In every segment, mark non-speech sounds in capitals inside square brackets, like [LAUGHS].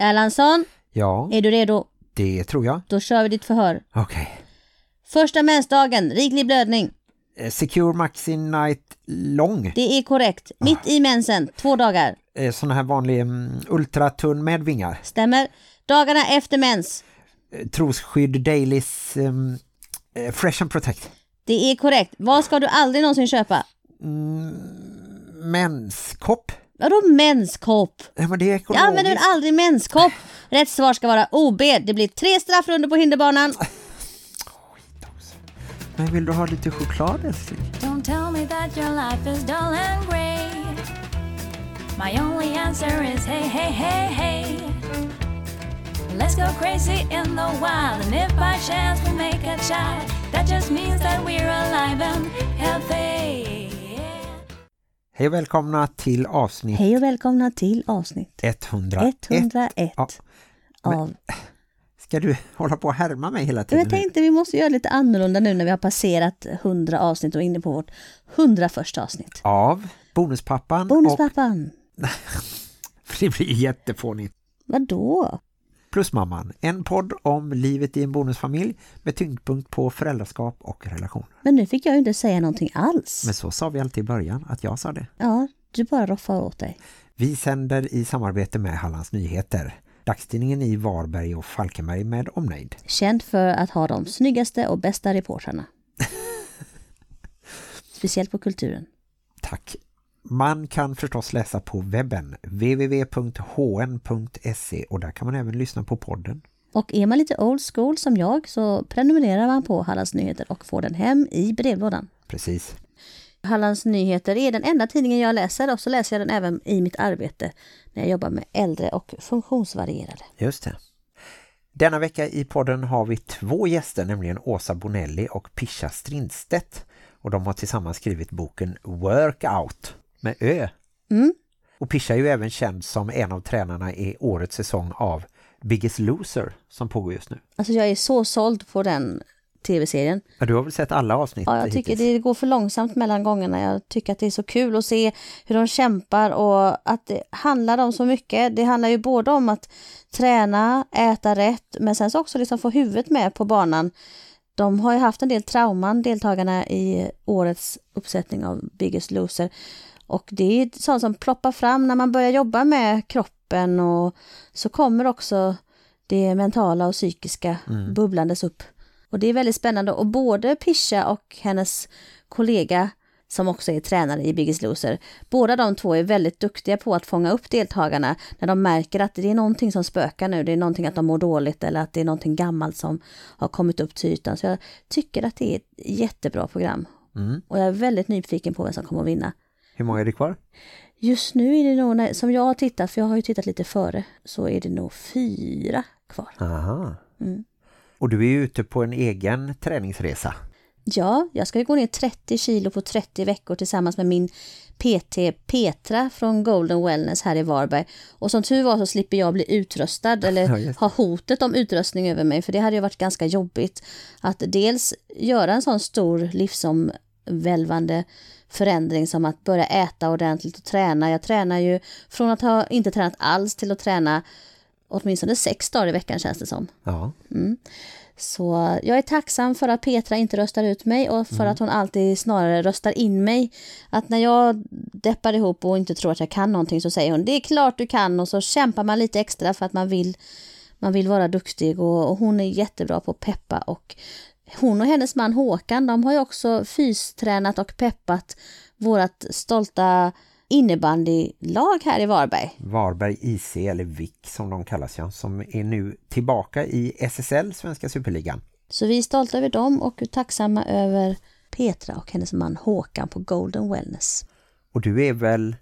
Erlandsson, Ja, är du redo? det tror jag. Då kör vi ditt förhör. Okej. Första mensdagen, riklig blödning. Eh, Secure Maxi Night lång. Det är korrekt. Mitt i mensen, två dagar. Eh, Sån här vanlig mm, ultratunn med vingar. Stämmer. Dagarna efter mens. Eh, Trosskydd Dailies um, eh, Fresh and Protect. Det är korrekt. Vad ska du aldrig någonsin köpa? Menskopp. Vadå menskopp? Ja, men det är Jag använder aldrig menskopp. Rätt svar ska vara OB. Det blir tre straffrunder på hinderbanan. Men vill du ha lite choklad älskling? Don't tell me that your life is dull and grey. My only answer is hey, hey, hey, hey. Let's go crazy in the wild, and if by chance we make a child, that just means that we're alive and healthy. Hej och välkomna till avsnitt Hej och välkomna till avsnitt 101. 101 Ja, men- av... Ska du hålla på och härma mig hela tiden? Jag tänkte vi måste göra lite annorlunda nu när vi har passerat 100 avsnitt och är inne på vårt 101 avsnitt. Av Bonuspappan Bonuspappan. och [LAUGHS] det blir jättefånigt. Vadå? Plusmamman, en podd om livet i en bonusfamilj med tyngdpunkt på föräldraskap och relationer. Men nu fick jag ju inte säga någonting alls. Men så sa vi alltid i början att jag sa det. Ja, du bara roffar åt dig. Vi sänder i samarbete med Hallands Nyheter. Dagstidningen i Varberg och Falkenberg med omnejd. Känd för att ha de snyggaste och bästa reportrarna. [LAUGHS] Speciellt på kulturen. Tack. Man kan förstås läsa på webben www.hn.se och där kan man även lyssna på podden. Och är man lite old school som jag så prenumererar man på Hallands Nyheter och får den hem i brevlådan. Precis. Hallands Nyheter är den enda tidningen jag läser och så läser jag den även i mitt arbete när jag jobbar med äldre och funktionsvarierade. Just det. Denna vecka i podden har vi två gäster, nämligen Åsa Bonelli och Pisha Strindstedt. Och de har tillsammans skrivit boken Workout med Ö. Mm. Och Pisha är ju även känd som en av tränarna i årets säsong av Biggest Loser som pågår just nu. Alltså jag är så såld på den tv-serien. Ja, du har väl sett alla avsnitt Ja, jag tycker hittills? det går för långsamt mellan gångerna. Jag tycker att det är så kul att se hur de kämpar och att det handlar om så mycket. Det handlar ju både om att träna, äta rätt, men sen så också liksom få huvudet med på banan. De har ju haft en del trauman, deltagarna i årets uppsättning av Biggest Loser. Och det är sånt som ploppar fram när man börjar jobba med kroppen och så kommer också det mentala och psykiska bubblandes upp. Och det är väldigt spännande och både Pisha och hennes kollega som också är tränare i Biggest Loser, båda de två är väldigt duktiga på att fånga upp deltagarna när de märker att det är någonting som spökar nu, det är någonting att de mår dåligt eller att det är någonting gammalt som har kommit upp till ytan. Så jag tycker att det är ett jättebra program. Mm. Och jag är väldigt nyfiken på vem som kommer att vinna. Hur många är det kvar? Just nu är det nog, som jag har tittat, för jag har ju tittat lite före, så är det nog fyra kvar. Aha. Mm. Och du är ute på en egen träningsresa. Ja, jag ska ju gå ner 30 kilo på 30 veckor tillsammans med min PT Petra från Golden Wellness här i Varberg. Och som tur var så slipper jag bli utröstad [LAUGHS] eller ha hotet om utröstning över mig. För det hade ju varit ganska jobbigt att dels göra en sån stor livsomvälvande förändring som att börja äta ordentligt och träna. Jag tränar ju från att ha inte tränat alls till att träna åtminstone sex dagar i veckan känns det som. Ja. Så jag är tacksam för att Petra inte röstar ut mig och för att hon alltid snarare röstar in mig. Att när jag deppar ihop och inte tror att jag kan någonting så säger hon det är klart du kan och så kämpar man lite extra för att man vill, man vill vara duktig och, och hon är jättebra på att peppa och hon och hennes man Håkan de har ju också fystränat och peppat vårat stolta innebandylag här i Varberg. Varberg IC eller VIK som de kallas ja, som är nu tillbaka i SSL, Svenska Superligan. Så vi är stolta över dem och tacksamma över Petra och hennes man Håkan på Golden Wellness. Och du är väl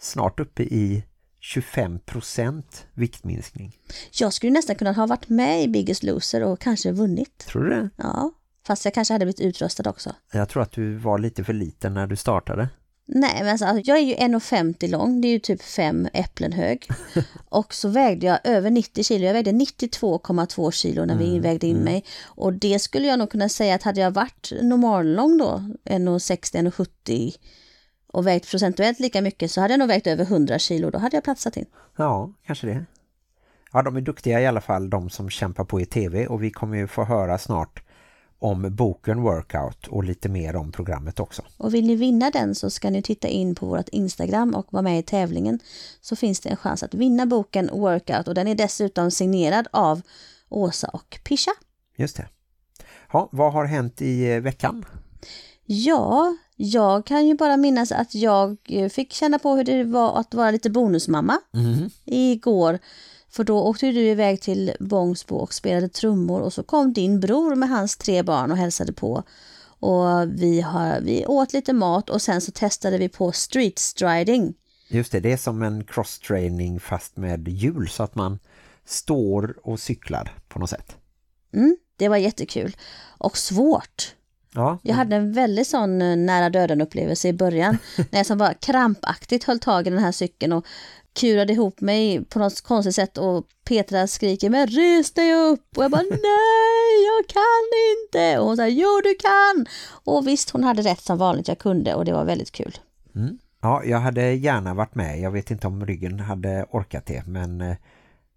snart uppe i 25% viktminskning. Jag skulle nästan kunna ha varit med i Biggest Loser och kanske vunnit. Tror du det? Ja, fast jag kanske hade blivit utröstad också. Jag tror att du var lite för liten när du startade. Nej, men alltså, jag är ju 1,50 lång, det är ju typ fem äpplen hög. [LAUGHS] Och så vägde jag över 90 kilo, jag vägde 92,2 kilo när vi vägde in mig. Och det skulle jag nog kunna säga att hade jag varit normallång då, 1,60, 1,70 och vägt procentuellt lika mycket så hade jag nog vägt över 100 kilo, då hade jag platsat in. Ja, kanske det. ja, de är duktiga i alla fall, de som kämpar på i tv. Och vi kommer ju få höra snart om boken Workout och lite mer om programmet också. Och vill ni vinna den så ska ni titta in på vårt Instagram och vara med i tävlingen. Så finns det en chans att vinna boken Workout och den är dessutom signerad av Åsa och Pisha. Just det. Ja, vad har hänt i eh, veckan? Ja, jag kan ju bara minnas att jag eh, fick känna på hur det var att vara lite bonusmamma Mm. igår. För då åkte du iväg till Bångsbo och spelade trummor och så kom din bror med hans tre barn och hälsade på. Och vi, har, vi åt lite mat och sen så testade vi på street striding. Just det, det är som en cross-training fast med hjul så att man står och cyklar på något sätt. Mm, det var jättekul. Och svårt. Ja, Jag hade en väldigt sån eh, nära döden upplevelse i början. [LAUGHS] när jag som bara krampaktigt höll tag i den här cykeln och kurade ihop mig på något konstigt sätt och Petra skriker men res dig upp och jag bara [LAUGHS] nej jag kan inte och hon sa jo du kan och visst hon hade rätt som vanligt jag kunde och det var väldigt kul. Mm. Ja, jag hade gärna varit med. Jag vet inte om ryggen hade orkat det, men eh,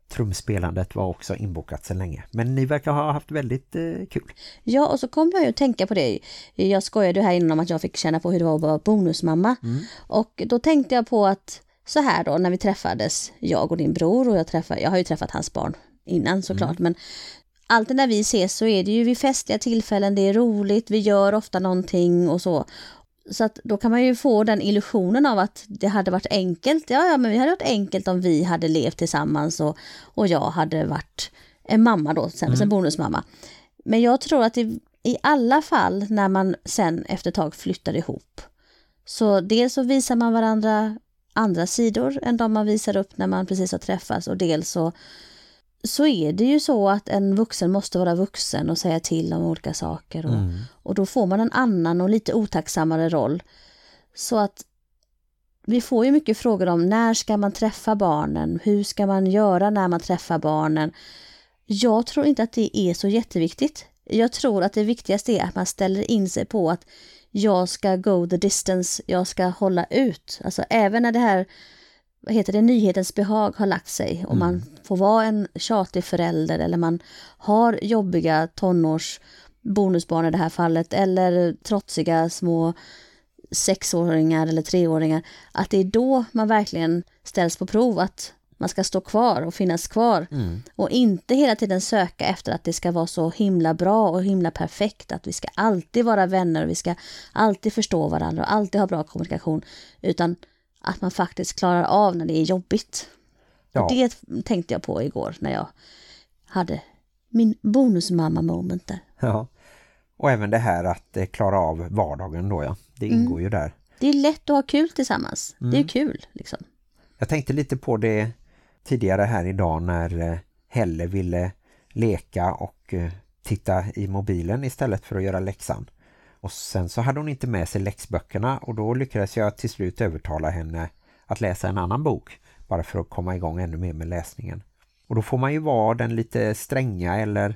trumspelandet var också inbokat sedan länge. Men ni verkar ha haft väldigt eh, kul. Ja och så kom jag ju att tänka på det. Jag skojade här innan om att jag fick känna på hur det var att vara bonusmamma och då tänkte jag på att så här då när vi träffades, jag och din bror och jag träffade, jag har ju träffat hans barn innan såklart men alltid när vi ses så är det ju vid festliga tillfällen, det är roligt, vi gör ofta någonting och så. Så att då kan man ju få den illusionen av att det hade varit enkelt. Ja, ja, men vi hade varit enkelt om vi hade levt tillsammans och, och jag hade varit en mamma då, sen mm. en bonusmamma. Men jag tror att i, i alla fall när man sen efter ett tag flyttar ihop, så dels så visar man varandra andra sidor än de man visar upp när man precis har träffats och dels så, så är det ju så att en vuxen måste vara vuxen och säga till om olika saker och, Mm. och då får man en annan och lite otacksammare roll. Så att vi får ju mycket frågor om när ska man träffa barnen? Hur ska man göra när man träffar barnen? Jag tror inte att det är så jätteviktigt. Jag tror att det viktigaste är att man ställer in sig på att jag ska go the distance, jag ska hålla ut. Alltså även när det här, vad heter det, nyhetens behag har lagt sig och man får vara en tjatig förälder eller man har jobbiga tonårs bonusbarn i det här fallet eller trotsiga små sexåringar eller treåringar, att det är då man verkligen ställs på prov att man ska stå kvar och finnas kvar Mm. och inte hela tiden söka efter att det ska vara så himla bra och himla perfekt, att vi ska alltid vara vänner och vi ska alltid förstå varandra och alltid ha bra kommunikation, utan att man faktiskt klarar av när det är jobbigt. Ja. Och det tänkte jag på igår när jag hade min bonusmamma-moment där. Ja. Och även det här att eh, klara av vardagen då, ja. Det ingår ju där. Det är lätt att ha kul tillsammans. Det är kul liksom. Jag tänkte lite på det tidigare här idag när eh, Helle ville leka och eh, titta i mobilen istället för att göra läxan. Och sen så hade hon inte med sig läxböckerna och då lyckades jag till slut övertala henne att läsa en annan bok bara för att komma igång ännu mer med läsningen. Och då får man ju vara den lite stränga eller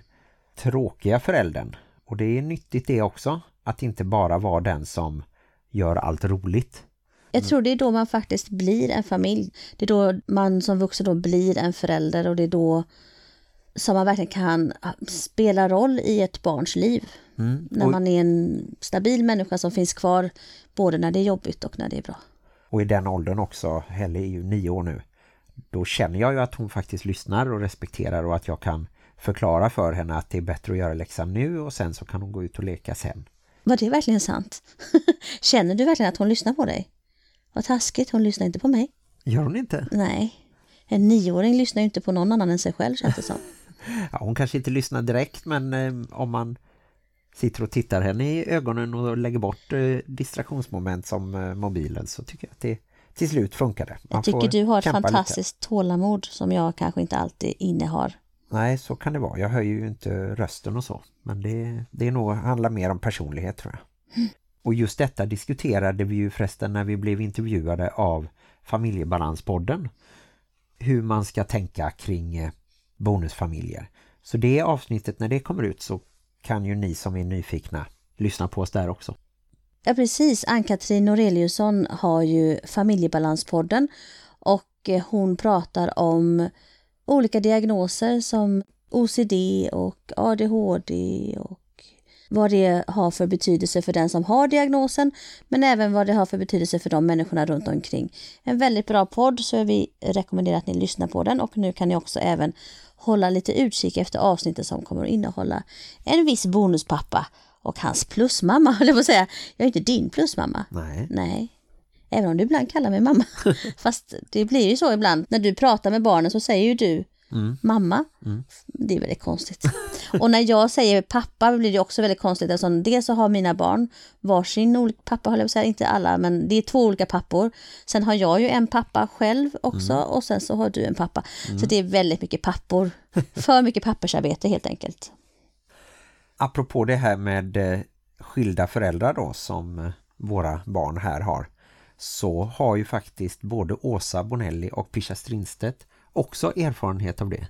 tråkiga föräldern. Och det är nyttigt det också, att inte bara vara den som gör allt roligt. Jag tror det är då man faktiskt blir en familj. Det är då man som vuxen då blir en förälder och det är då som man verkligen kan ah, spela roll i ett barns liv. Mm. När Och- man är en stabil människa som finns kvar både när det är jobbigt och när det är bra. Och i den åldern också, Helle är ju nio år nu, då känner jag ju att hon faktiskt lyssnar och respekterar och att jag kan förklara för henne att det är bättre att göra läxan nu och sen så kan hon gå ut och leka sen. Var det verkligen sant? [LAUGHS] Känner du verkligen att hon lyssnar på dig? Vad taskigt, hon lyssnar inte på mig. Gör hon inte? Nej, en nioåring lyssnar ju inte på någon annan än sig själv känns det som. [LAUGHS] Ja, hon kanske inte lyssnar direkt men eh, om man sitter och tittar henne i ögonen och lägger bort eh, distraktionsmoment som eh, mobilen så tycker jag att det till slut funkar det. Man Jag tycker du har ett kämpa lite. fantastiskt tålamod som jag kanske inte alltid innehar. Nej, så kan det vara. Jag höjer ju inte rösten och så. Men det, det är nog, handlar mer om personlighet tror jag. [LAUGHS] Och just detta diskuterade vi ju förresten när vi blev intervjuade av Familjebalanspodden. Hur man ska tänka kring eh, bonusfamiljer. Så det avsnittet, när det kommer ut så kan ju ni som är nyfikna lyssna på oss där också. Ja precis, Ann-Katrin Noreliusson har ju Familjebalanspodden och eh, hon pratar om olika diagnoser som OCD och ADHD och vad det har för betydelse för den som har diagnosen, men även vad det har för betydelse för de människorna runt omkring. En väldigt bra podd, så vi rekommenderar att ni lyssnar på den och nu kan ni också även hålla lite utkik efter avsnittet som kommer att innehålla en viss bonuspappa och hans plusmamma, [LAUGHS] höll jag på att säga. Jag är inte din plusmamma. Nej. Nej. Även om du ibland kallar mig mamma. [LAUGHS] Fast det blir ju så ibland. När du pratar med barnen så säger ju du mamma. Det är väldigt konstigt. Och när jag säger pappa blir det också väldigt konstigt. Eftersom dels så har mina barn varsin olika pappa, håller jag på att säga. Inte alla, men det är två olika pappor. Sen har jag ju en pappa själv också och sen så har du en pappa. Så det är väldigt mycket pappor. [LAUGHS] För mycket pappersarbete helt enkelt. Apropå det här med eh, skilda föräldrar då som eh, våra barn här har så har ju faktiskt både Åsa Bonelli och Pisha Strindstedt också erfarenhet av det.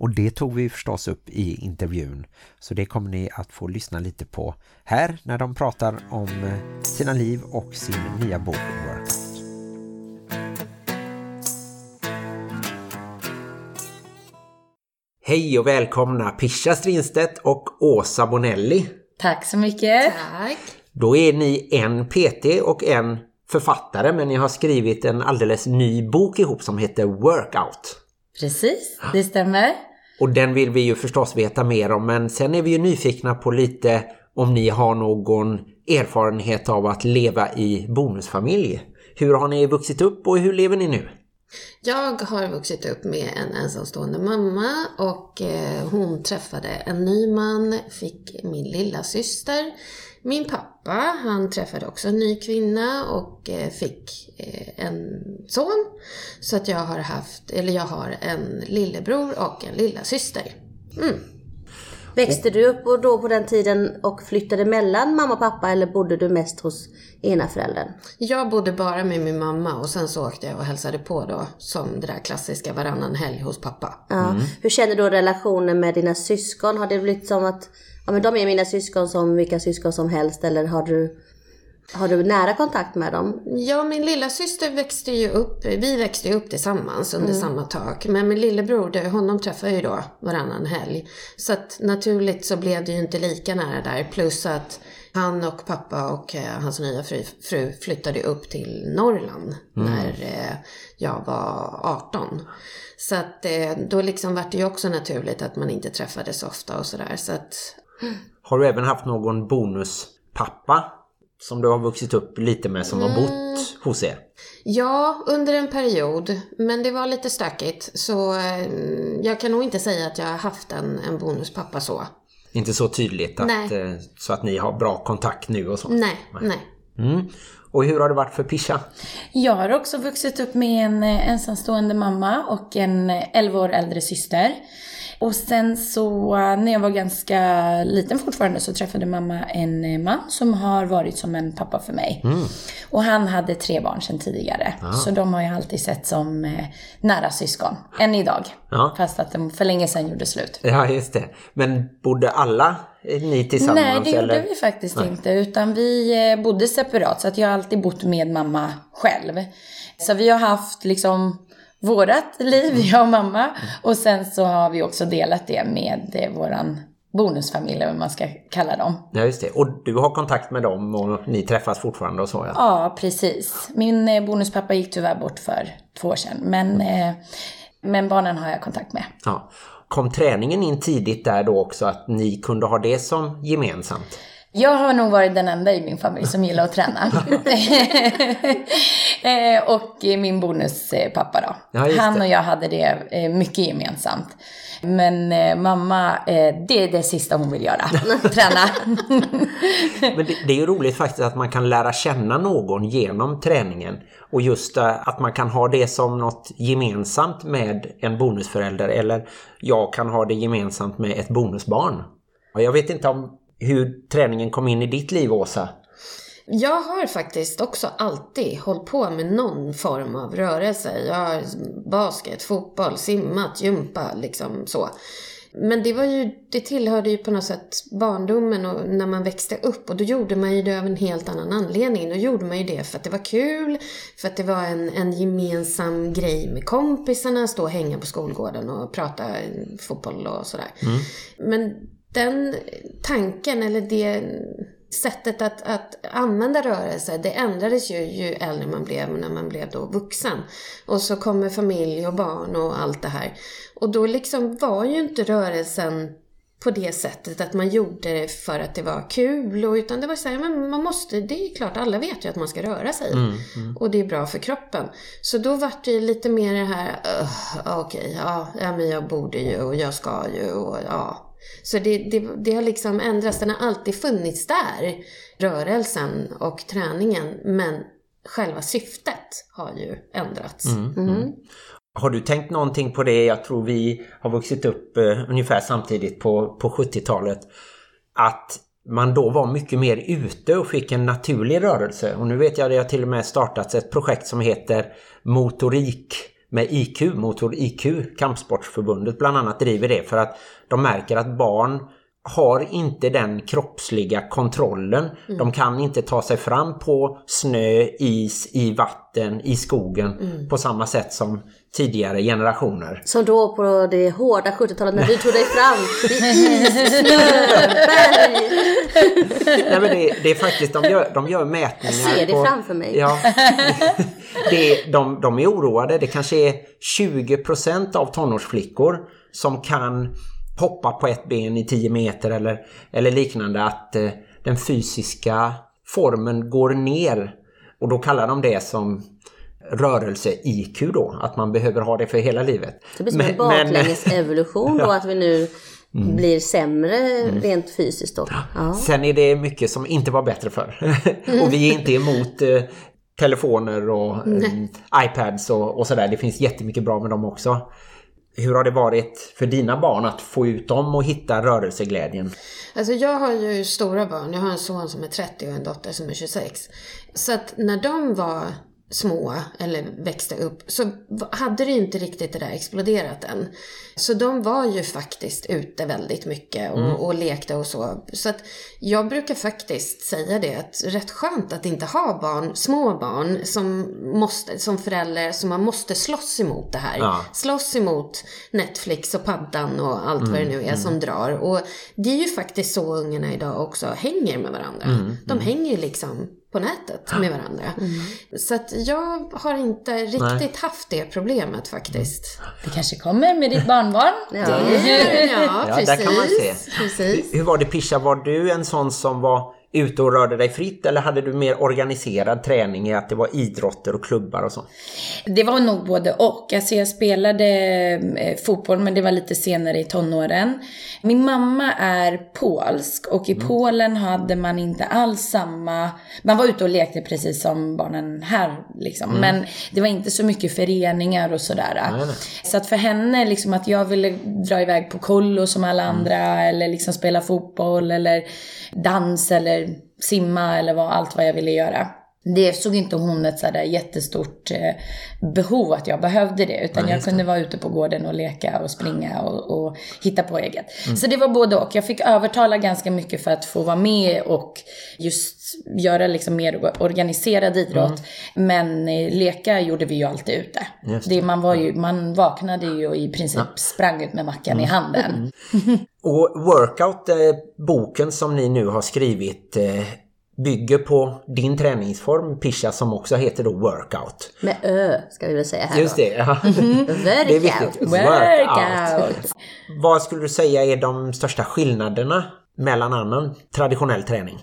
Och det tog vi förstås upp i intervjun. Så det kommer ni att få lyssna lite på här när de pratar om eh, sina liv och sin nya bok Workout. Hej och välkomna Pisha Strindstedt och Åsa Bonelli. Tack så mycket. Tack. Då är ni en PT och en författare men ni har skrivit en alldeles ny bok ihop som heter Workout. Precis, det stämmer. Och den vill vi ju förstås veta mer om men sen är vi ju nyfikna på lite om ni har någon erfarenhet av att leva i bonusfamilj. Hur har ni vuxit upp och hur lever ni nu? Jag har vuxit upp med en ensamstående mamma och eh, hon träffade en ny man, fick min lilla syster. Min pappa, han träffade också en ny kvinna och eh, fick eh, en son. Så att jag har haft, eller jag har en lillebror och en lilla syster. Mm. Växte du upp och då på den tiden och flyttade mellan mamma och pappa eller bodde du mest hos ena föräldern? Jag bodde bara med min mamma och sen så åkte jag och hälsade på då som det där klassiska varannan helg hos pappa. Ja. Hur känner du relationen med dina syskon? Har det blivit som att ja, men de är mina syskon som vilka syskon som helst eller har du, har du nära kontakt med dem? Ja, min lilla syster växte ju upp, vi växte ju upp tillsammans under samma tak. Men min lillebror, det, honom träffade jag ju då varannan helg. Så att naturligt så blev det ju inte lika nära där. Plus att han och pappa och eh, hans nya fru, fru flyttade upp till Norrland när eh, jag var 18. Så att eh, då liksom var det ju också naturligt att man inte träffades ofta och sådär. Så att Har du även haft någon bonuspappa som du har vuxit upp lite med som har bott hos er? Ja, under en period. Men det var lite stökigt. Så eh, jag kan nog inte säga att jag har haft en, en bonuspappa så. Inte så tydligt att, Nej. eh, så att ni har bra kontakt nu och så. Nej, nej. Mm. Och hur har det varit för Pisha? Jag har också vuxit upp med en eh, ensamstående mamma och en eh, 11 år äldre syster. Och sen så eh, när jag var ganska liten fortfarande så träffade mamma en eh, man som har varit som en pappa för mig. Och han hade tre barn sedan tidigare. Så de har jag alltid sett som eh, nära syskon. Än idag. Ja. Fast att de för länge sedan gjorde slut. Ja, just det. Men bodde alla ni tillsammans? Nej, det gjorde eller? vi faktiskt inte. Utan vi bodde separat. Så att jag har alltid bott med mamma själv. Så vi har haft liksom vårat liv, jag och mamma. Och sen så har vi också delat det med våran bonusfamilj, eller vad man ska kalla dem. Ja, just det. Och du har kontakt med dem och ni träffas fortfarande och så, ja. Ja, precis. Min eh, bonuspappa gick tyvärr bort för två år sedan. Men, eh, men barnen har jag kontakt med. ja. Kom träningen in tidigt där då också att ni kunde ha det som gemensamt? Jag har nog varit den enda i min familj som gillar att träna. [LAUGHS] Eh, och min bonuspappa då. Ja, Han och jag hade det eh, mycket gemensamt. Men eh, mamma, eh, det är det sista hon vill göra. [LAUGHS] Träna. Men det, det är ju roligt faktiskt att man kan lära känna någon genom träningen. Och just eh, att man kan ha det som något gemensamt med en bonusförälder. Eller jag kan ha det gemensamt med ett bonusbarn. Och jag vet inte om hur träningen kom in i ditt liv, Åsa. Jag har faktiskt också alltid hållit på med någon form av rörelse. Jag har basket, fotboll, simmat, gympa, liksom så. Men det var ju, det tillhörde ju på något sätt barndomen och när man växte upp och då gjorde man ju det av en helt annan anledning. Då gjorde man ju det för att det var kul, för att det var en, en gemensam grej med kompisarna, stå och hänga på skolgården och prata fotboll och sådär. Men den tanken eller det sättet att, att använda rörelse, det ändrades ju ju äldre man blev när man blev då vuxen. Och så kommer familj och barn och allt det här. Och då liksom var ju inte rörelsen på det sättet att man gjorde det för att det var kul och utan det var så här, men man måste, det är klart alla vet ju att man ska röra sig och det är bra för kroppen. Så då var det lite mer det här, "Ugh, okej, ja, ja men jag borde ju och jag ska ju och ja. Så det, det, det har liksom ändrats, den har alltid funnits där, rörelsen och träningen, men själva syftet har ju ändrats. Mm. Har du tänkt någonting på det? Jag tror vi har vuxit upp eh, ungefär samtidigt på, på 70-talet. Att man då var mycket mer ute och fick en naturlig rörelse. Och nu vet jag att det har till och med startats ett projekt som heter Motorik med IQ, Motor IQ, Kampsportsförbundet bland annat driver det för att de märker att barn har inte den kroppsliga kontrollen. De kan inte ta sig fram på snö, is, i vatten, i skogen på samma sätt som tidigare generationer. Som då på det hårda 70-talet när du [LAUGHS] tog dig fram. Är is, snö, berg. Nej, men det, det är faktiskt, de gör, de gör mätningar. Jag ser det på, framför mig. Ja, [LAUGHS] det, de, de är oroade. Det kanske är 20% av tonårsflickor som kan hoppa på ett ben i 10 meter eller, eller liknande. Att eh, den fysiska formen går ner. Och då kallar de det som rörelse-IQ då. Att man behöver ha det för hela livet. Det blir som en Men- men- baklänges-evolution [LAUGHS] då att vi nu blir sämre rent fysiskt då. Ja. Sen är det mycket som inte var bättre för. [LAUGHS] och vi är inte emot eh, telefoner och eh, iPads och, och sådär. Det finns jättemycket bra med dem också. Hur har det varit för dina barn att få ut dem och hitta rörelseglädjen? Alltså jag har ju stora barn. Jag har en son som är 30 och en dotter som är 26. Så att när de var små eller växte upp så hade det ju inte riktigt det där exploderat än. Så de var ju faktiskt ute väldigt mycket och, och lekte och så. Så att jag brukar faktiskt säga det att rätt skönt att inte ha barn, små barn som måste, som förälder, som man måste slåss emot det här. Ja. Slåss emot Netflix och paddan och allt vad det nu är som drar. Och det är ju faktiskt så ungarna idag också hänger med varandra. De hänger ju liksom på nätet med varandra. Så att jag har inte riktigt haft det problemet faktiskt. Det kanske kommer med ditt barnbarn. Ja, ja, [LAUGHS] Ja, precis. där kan man se. precis. Hur var det Pisha? Var du en sån som var ute och rörde dig fritt eller hade du mer organiserad träning i att det var idrotter och klubbar och så? Det var nog både och. Alltså jag spelade eh, fotboll men det var lite senare i tonåren. Min mamma är polsk och i Polen hade man inte alls samma... Man var ute och lekte precis som barnen här liksom. Men det var inte så mycket föreningar och sådär. Nej. Så att för henne liksom att jag ville dra iväg på kollo som alla andra eller liksom spela fotboll eller dans eller simma eller vad, allt vad jag ville göra. Det såg inte hon ett sådär jättestort eh, behov att jag behövde det. Utan jag kunde vara ute på gården och leka och springa och, och hitta på eget. Så det var både och. Jag fick övertala ganska mycket för att få vara med och just göra liksom mer organiserad idrott. Men eh, leka gjorde vi ju alltid ute. Just Det, man, var ju, man vaknade ju och i princip sprang ut med mackan i handen. Och Workout, boken som ni nu har skrivit eh, bygger på din träningsform Pisha som också heter då Workout. Med ö ska vi väl säga här Just det, ja. [LAUGHS] Workout. Det är viktigt. Workout! Vad skulle du säga är de största skillnaderna mellan annan traditionell träning?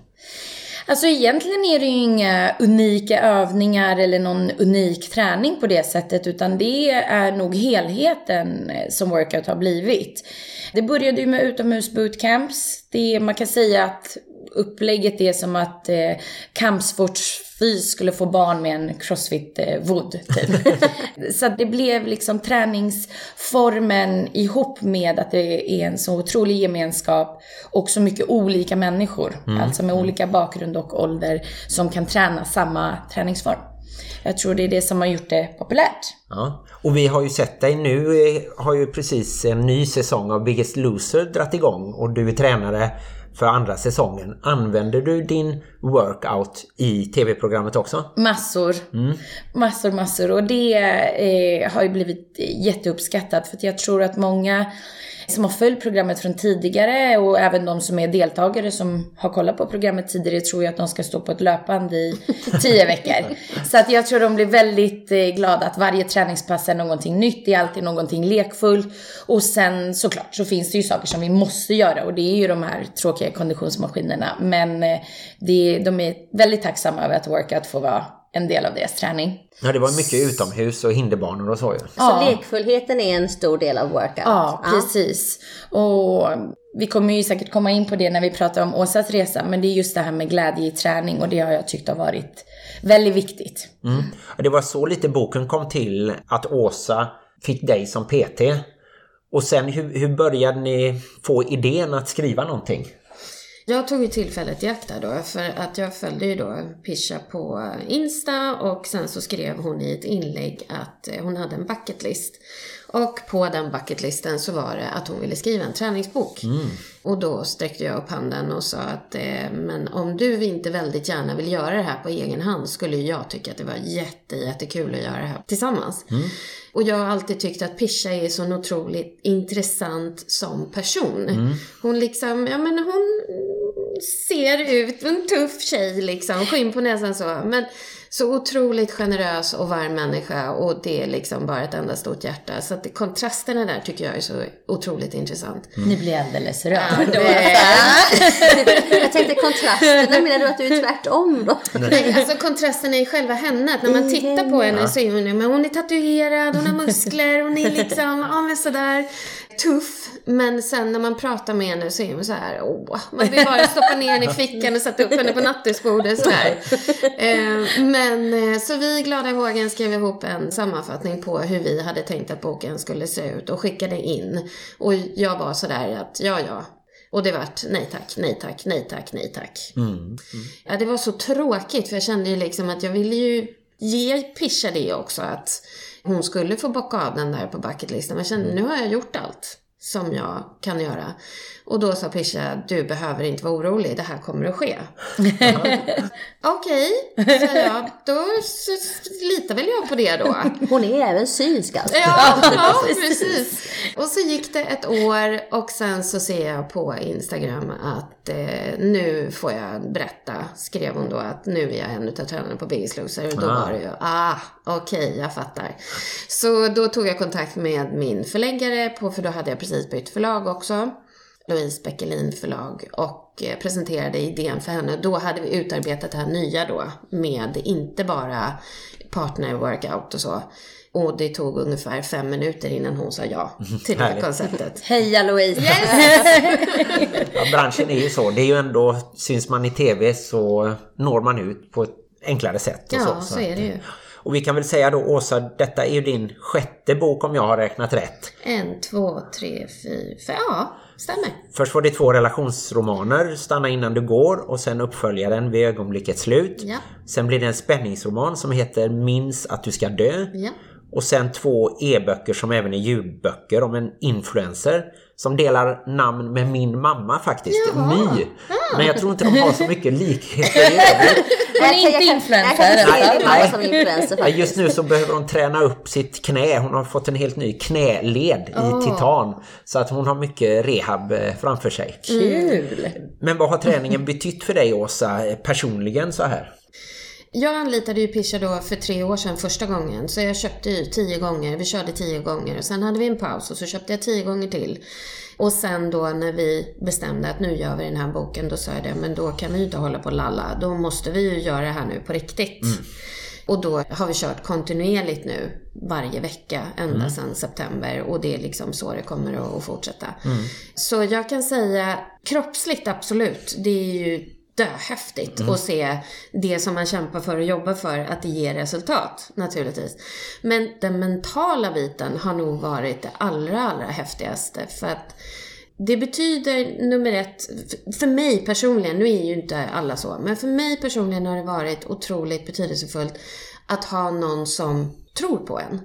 Alltså egentligen är det ju inga unika övningar eller någon unik träning på det sättet utan det är nog helheten eh, som workout har blivit. Det började ju med utomhusbootcamps. Det, man kan säga att upplägget är som att eh, kampsportsfys skulle få barn med en crossfit-wood typ. [LAUGHS] så det blev liksom träningsformen ihop med att det är en så otrolig gemenskap och så mycket olika människor. Alltså med olika bakgrund och ålder som kan träna samma träningsform. Jag tror det är det som har gjort det populärt. Ja. Och vi har ju sett dig nu, eh, har ju precis en ny säsong av Biggest Loser dratt igång och du är tränare för andra säsongen. Använder du din workout i tv-programmet också? Massor. Massor, massor. Och det eh, har ju blivit jätteuppskattat för att jag tror att många som har följt programmet från tidigare och även de som är deltagare som har kollat på programmet tidigare tror jag att de ska stå på ett löpande i [LAUGHS] tio veckor. Så att jag tror de blir väldigt eh, glada att varje träningspass är någonting nytt, det är alltid någonting lekfullt. Och sen såklart så finns det ju saker som vi måste göra och det är ju de här tråkiga konditionsmaskinerna. Men eh, det, de är väldigt tacksamma över att workout får vara en del av deras träning. Ja, det var mycket utomhus och hinderbanor och så ju. Så Ja. lekfullheten är en stor del av workout. Ja, precis. Och vi kommer ju säkert komma in på det när vi pratar om Åsas resa, men det är just det här med glädje i träning och det har jag tyckt har varit väldigt viktigt. Mm. Det var så lite boken kom till att Åsa fick dig som PT. Och sen hur, hur började ni få idén att skriva någonting? Jag tog ju tillfället i akt där då, för att jag följde ju då Pisha på Insta och sen så skrev hon i ett inlägg att hon hade en bucketlist. Och på den bucketlisten så var det att hon ville skriva en träningsbok. Och då sträckte jag upp handen och sa att eh, men om du inte väldigt gärna vill göra det här på egen hand skulle jag tycka att det var jätte, jättekul att göra det här tillsammans. Och jag har alltid tyckt att Pisha är så otroligt intressant som person. Hon liksom, ja men hon ser ut, en tuff tjej liksom, skinn på näsan så. Men så otroligt generös och varm människa och det är liksom bara ett enda stort hjärta. Så att kontrasterna där tycker jag är så otroligt intressant. Nu blir jag alldeles Ja, rörd. det- [LAUGHS] Jag tänkte kontrasterna, menar du att du är tvärtom då? Nej, alltså kontrasten i själva henne. Att när man I tittar på henne. henne så är hon, men hon är tatuerad, hon har muskler, hon är [LAUGHS] liksom, ja men sådär tuff. Men sen när man pratar med henne så är hon så här, åh, man vill bara stoppa ner henne i fickan och sätta upp henne på nattduksbordet sådär. Eh, men eh, så vi glada i hågen skrev ihop en sammanfattning på hur vi hade tänkt att boken skulle se ut och skickade in. Och jag var sådär att, ja ja. Och det vart nej tack, nej tack, nej tack, nej tack. Ja, det var så tråkigt för jag kände ju liksom att jag ville ju ge Pisha det också att hon skulle få bocka av den där på bucketlistan, Men jag kände nu har jag gjort allt som jag kan göra. Och då sa Pisha, du behöver inte vara orolig, det här kommer att ske. [LAUGHS] Okej, sa jag. Då litar väl jag på det då. Hon är även synsk alltså. Ja, [LAUGHS] ja, precis. Och så gick det ett år och sen så ser jag på Instagram att eh, nu får jag berätta, skrev hon då, att nu är jag en utav tränarna på Biggest Loser. Och då Ah. var det ju, ah, okej, jag fattar. Så då tog jag kontakt med min förläggare, på, för då hade jag precis bytt förlag också. Louise Beckelin förlag och eh, presenterade idén för henne. Då hade vi utarbetat det här nya då med inte bara partner workout och så. Och det tog ungefär fem minuter innan hon sa ja [LAUGHS] till det konceptet. [LAUGHS] Heja Louise! [LAUGHS] Ja, branschen är ju så. Det är ju ändå, syns man i tv så når man ut på ett enklare sätt. Och Ja, så, så är det ju. Och vi kan väl säga då Åsa, detta är ju din sjätte bok om jag har räknat rätt. En, två, tre, fyra. Ja, stämmer. Först var det två relationsromaner, Stanna innan du går och sen uppföljaren Vid ögonblickets slut. Ja. Sen blir det en spänningsroman som heter Minns att du ska dö. Ja. Och sen två e-böcker som även är ljudböcker om en influencer som delar namn med min mamma faktiskt, My. Men jag tror inte de har så mycket likheter i övrigt. [LAUGHS] Hon är inte influencer. Nej. som influencer faktiskt. just nu så behöver hon träna upp sitt knä. Hon har fått en helt ny knäled i titan. Så att hon har mycket rehab eh, framför sig. Kul! Men vad har träningen betytt för dig Åsa, personligen så här? Jag anlitade ju Pisha då för tre år sedan första gången. Så jag köpte ju tio gånger. Vi körde tio gånger. Och sen hade vi en paus och så köpte jag tio gånger till. Och sen då när vi bestämde att nu gör vi den här boken, då sa jag det, men då kan vi ju inte hålla på och lalla. Då måste vi ju göra det här nu på riktigt. Och då har vi kört kontinuerligt nu varje vecka ända sedan september och det är liksom så det kommer att att fortsätta. Så jag kan säga kroppsligt absolut, det är ju döhäftigt att se det som man kämpar för och jobbar för, att det ger resultat naturligtvis. Men den mentala biten har nog varit det allra, allra häftigaste för att det betyder nummer ett, för mig personligen, nu är ju inte alla så, men för mig personligen har det varit otroligt betydelsefullt att ha någon som tror på en.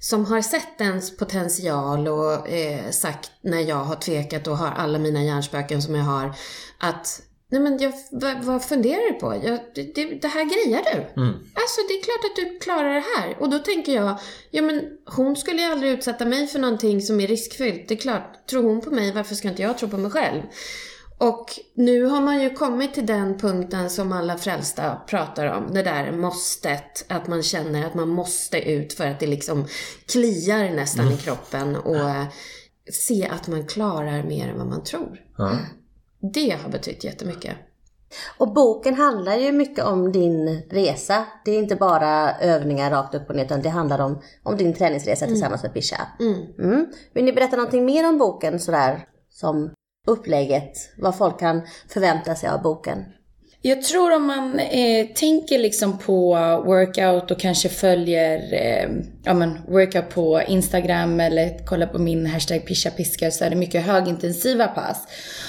Som har sett ens potential och eh, sagt när jag har tvekat och har alla mina hjärnspöken som jag har att Nej men jag, vad, vad funderar du på? Jag, det, det, här grejar du. Alltså det är klart att du klarar det här. Och då tänker jag, ja men hon skulle ju aldrig utsätta mig för någonting som är riskfyllt. Det är klart, tror hon på mig, varför ska inte jag tro på mig själv? Och nu har man ju kommit till den punkten som alla frälsta pratar om. Det där måstet. Att man känner att man måste ut för att det liksom kliar nästan i kroppen. Och eh, se att man klarar mer än vad man tror. Ja. Det har betytt jättemycket. Och boken handlar ju mycket om din resa. Det är inte bara övningar rakt upp och ner utan det handlar om, om din träningsresa tillsammans med Pisha. Mm. Vill ni berätta någonting mer om boken sådär som upplägget? Vad folk kan förvänta sig av boken? Jag tror om man eh, tänker liksom på workout och kanske följer eh, ja, men workout på Instagram eller kollar på min hashtag pishapiskar så är det mycket högintensiva pass.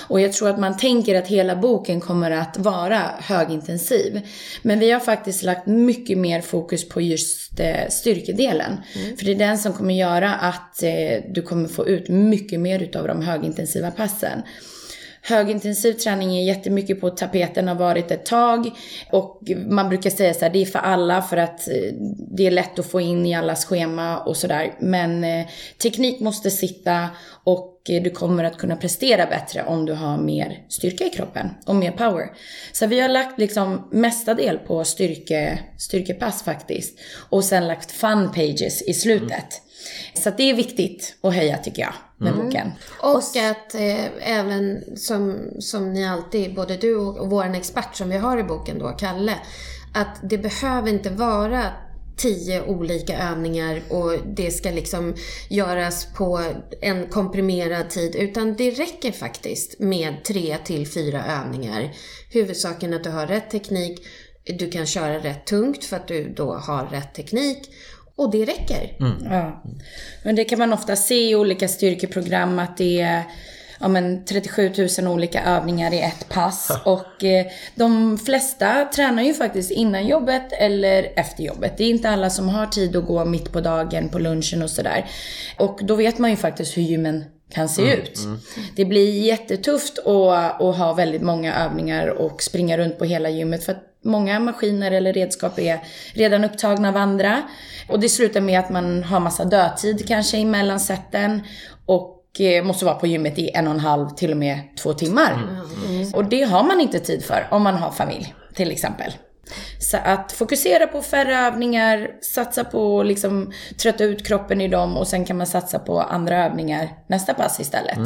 Och jag tror att man tänker att hela boken kommer att vara högintensiv. Men vi har faktiskt lagt mycket mer fokus på just eh, styrkedelen. För det är den som kommer göra att eh, du kommer få ut mycket mer utav de högintensiva passen. Högintensiv träning är jättemycket på tapeten, har varit ett tag. Och man brukar säga så här, det är för alla för att eh, det är lätt att få in i allas schema och sådär. Men eh, teknik måste sitta och eh, du kommer att kunna prestera bättre om du har mer styrka i kroppen och mer power. Så vi har lagt liksom mesta del på styrke, styrkepass faktiskt. Och sen lagt fun pages i slutet. Så det är viktigt att höja tycker jag med boken. Och att eh, även som, som ni alltid, både du och, och vår expert som vi har i boken då, Kalle, att det behöver inte vara tio olika övningar och det ska liksom göras på en komprimerad tid utan det räcker faktiskt med tre till fyra övningar. Huvudsaken är att du har rätt teknik, du kan köra rätt tungt för att du då har rätt teknik och det räcker. Ja. Men det kan man ofta se i olika styrkeprogram att det är ja, men 37 000 olika övningar i ett pass. Och eh, de flesta tränar ju faktiskt innan jobbet eller efter jobbet. Det är inte alla som har tid att gå mitt på dagen, på lunchen och sådär. Och då vet man ju faktiskt hur gymmen kan se ut. Det blir jättetufft att, att ha väldigt många övningar och springa runt på hela gymmet för att många maskiner eller redskap är redan upptagna av andra. Och det slutar med att man har massa dödtid kanske emellan sätten och eh, måste vara på gymmet i en och en halv till och med två timmar. Och det har man inte tid för om man har familj till exempel. Så att fokusera på färre övningar, satsa på att liksom trötta ut kroppen i dem och sen kan man satsa på andra övningar nästa pass istället.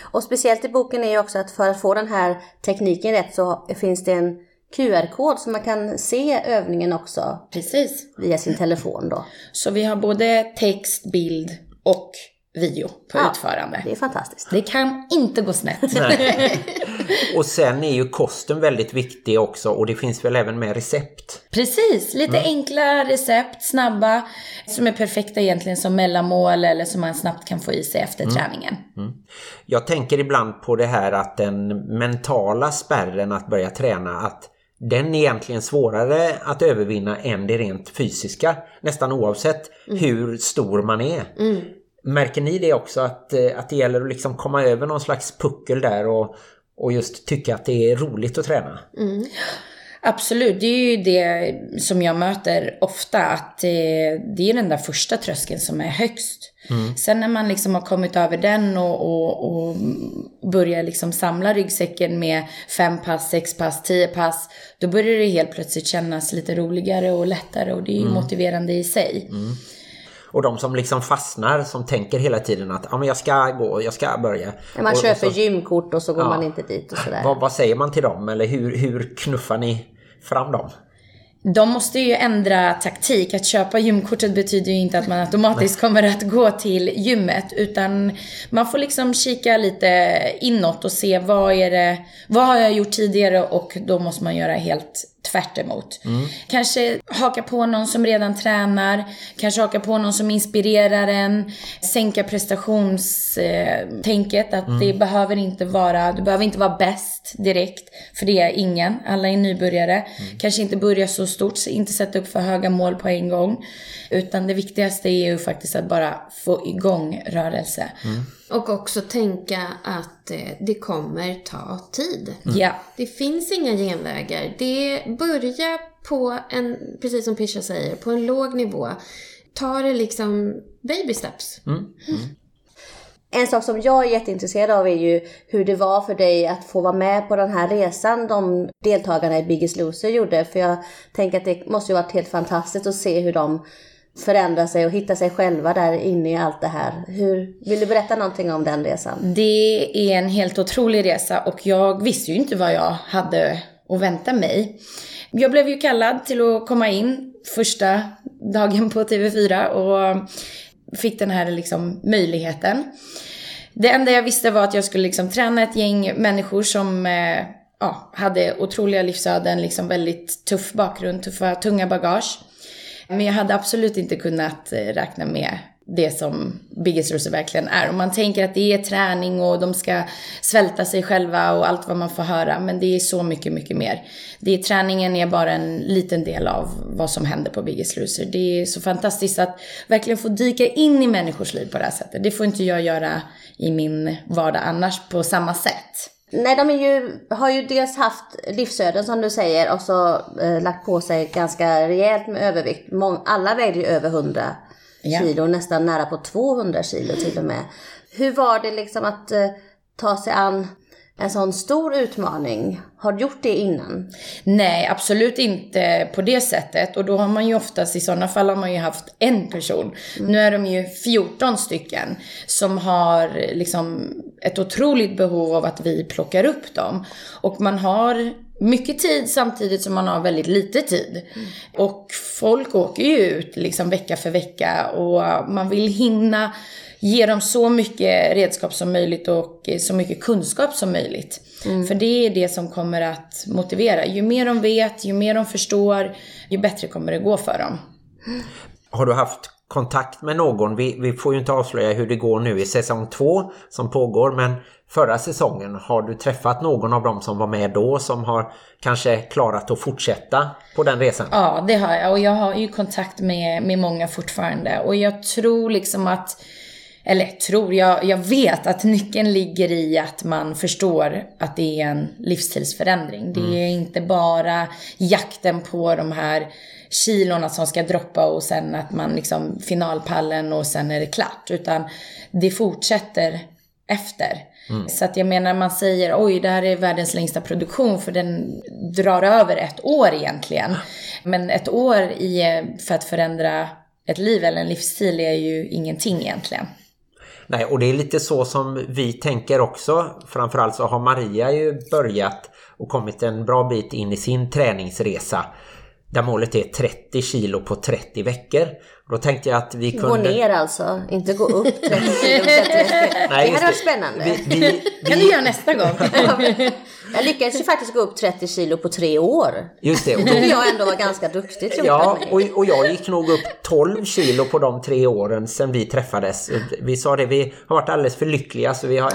Och speciellt i boken är ju också att för att få den här tekniken rätt så finns det en QR-kod så man kan se övningen också Precis. via sin telefon då. Så vi har både text, bild och video på Ja, utförande. Det är fantastiskt. Det kan inte gå snett. [LAUGHS] [LAUGHS] Och sen är ju kosten väldigt viktig också och det finns väl även med recept. Precis, lite enkla recept, snabba, som är perfekta egentligen som mellanmål eller som man snabbt kan få i sig efter träningen. Jag tänker ibland på det här att den mentala spärren att börja träna att den är egentligen svårare att övervinna än det rent fysiska. Nästan oavsett hur stor man är. Märker ni det också att, eh, att det gäller att liksom komma över någon slags puckel där och, och just tycka att det är roligt att träna? Absolut, det är ju det som jag möter ofta att eh, det är den där första tröskeln som är högst. Sen när man liksom har kommit över den och, och, och börjar liksom samla ryggsäcken med fem pass, sex pass, tio pass. Då börjar det helt plötsligt kännas lite roligare och lättare och det är ju motiverande i sig. Och de som liksom fastnar, som tänker hela tiden att ja, men jag ska gå, jag ska börja. När man och, köper och så, gymkort och så går Ja. man inte dit och sådär. vad, vad säger man till dem? Eller hur, hur knuffar ni fram dem? De måste ju ändra taktik. Att köpa gymkortet betyder ju inte att man automatiskt kommer att gå till gymmet. Utan man får liksom kika lite inåt och se vad är det, vad har jag gjort tidigare och då måste man göra helt tvärt emot. Kanske haka på någon som redan tränar, kanske haka på någon som inspirerar en, sänka prestationstänket, att det behöver inte vara, du behöver inte vara bäst direkt, för det är ingen, alla är nybörjare. Kanske inte börja så stort, så inte sätta upp för höga mål på en gång, utan det viktigaste är ju faktiskt att bara få igång rörelse. Och också tänka att eh, det kommer ta tid. Ja. Det finns inga genvägar. Det börjar på en, precis som Pisha säger, på en låg nivå. Ta det liksom baby steps. En sak som jag är jätteintresserad av är ju hur det var för dig att få vara med på den här resan de deltagarna i Biggest Loser gjorde. För jag tänker att det måste ju varit helt fantastiskt att se hur de förändra sig och hitta sig själva där inne i allt det här. Hur, vill du berätta någonting om den resan? Det är en helt otrolig resa och jag visste ju inte vad jag hade att vänta mig. Jag blev ju kallad till att komma in första dagen på TV4 och fick den här liksom möjligheten. Det enda jag visste var att jag skulle liksom träna ett gäng människor som eh, ja, hade otroliga livsöden, liksom väldigt tuff bakgrund, tuffa, tunga bagage. Men jag hade absolut inte kunnat eh, räkna med det som Biggest Loser verkligen är. Om man tänker att det är träning och de ska svälta sig själva och allt vad man får höra. Men det är så mycket, mycket mer. Det är, träningen är bara en liten del av vad som händer på Biggest Loser. Det är så fantastiskt att verkligen få dyka in i människors liv på det här sättet. Det får inte jag göra i min vardag annars på samma sätt. Nej, de ju, har ju dels haft livsöden som du säger och så eh, lagt på sig ganska rejält med övervikt. Mång, alla vägde ju över 100 Ja. kilo, nästan nära på 200 kilo till och med. Hur var det liksom att eh, ta sig an en sån stor utmaning? Har du gjort det innan? Nej, absolut inte på det sättet. Och då har man ju oftast, i sådana fall har man ju haft en person. Nu är de ju 14 stycken som har liksom ett otroligt behov av att vi plockar upp dem. Och man har mycket tid samtidigt som man har väldigt lite tid. Och folk åker ju ut liksom vecka för vecka och man vill hinna ge dem så mycket redskap som möjligt och så mycket kunskap som möjligt. För det är det som kommer att motivera. Ju mer de vet, ju mer de förstår, ju bättre kommer det gå för dem. Har du haft kontakt med någon? Vi, vi får ju inte avslöja hur det går nu i säsong två som pågår men förra säsongen har du träffat någon av dem som var med då som har kanske klarat att fortsätta på den resan? Ja, det har jag. Och jag har ju kontakt med, med många fortfarande. Och jag tror liksom att, eller tror, jag, jag vet att nyckeln ligger i att man förstår att det är en livsstilsförändring. Det är inte bara jakten på de här kilorna som ska droppa och sen att man liksom finalpallen och sen är det klart. Utan det fortsätter efter. Så att jag menar man säger oj det här är världens längsta produktion för den drar över ett år egentligen. Men ett år i, för att förändra ett liv eller en livsstil är ju ingenting egentligen. Nej, och det är lite så som vi tänker också. Framförallt så har Maria ju börjat och kommit en bra bit in i sin träningsresa. Där målet är 30 kilo på 30 veckor. Då tänkte jag att vi kunde... Gå ner alltså, inte gå upp 30 kilo. på 30 [LAUGHS] veckor. Det Nej, hade just varit spännande. Vi, vi, kan du göra nästa gång? [LAUGHS] Jag lyckades ju faktiskt gå upp 30 kilo på tre år. just det. Och Det då, jag ändå var ganska duktigt gjort Ja, och, och jag gick nog upp 12 kilo på de tre åren sedan vi träffades. Vi sa det, vi har varit alldeles för lyckliga så vi har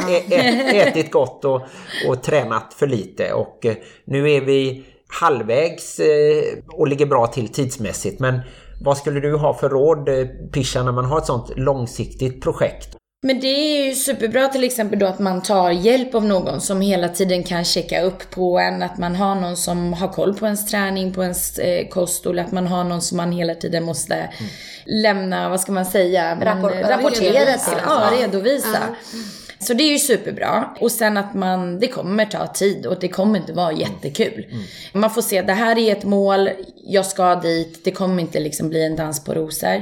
ätit gott och, och tränat för lite. Och eh, nu är vi halvvägs eh, och ligger bra till tidsmässigt. Men vad skulle du ha för råd, eh, Pisha, när man har ett sånt långsiktigt projekt? Men det är ju superbra till exempel då att man tar hjälp av någon som hela tiden kan checka upp på en. Att man har någon som har koll på ens träning, på ens eh, kosthåll. Att man har någon som man hela tiden måste lämna, vad ska man säga? Rappor- rapportera till. Ja, redovisa. Så det är ju superbra. Och sen att man, det kommer ta tid och det kommer inte vara jättekul. Man får se, det här är ett mål, jag ska dit, det kommer inte liksom bli en dans på rosor.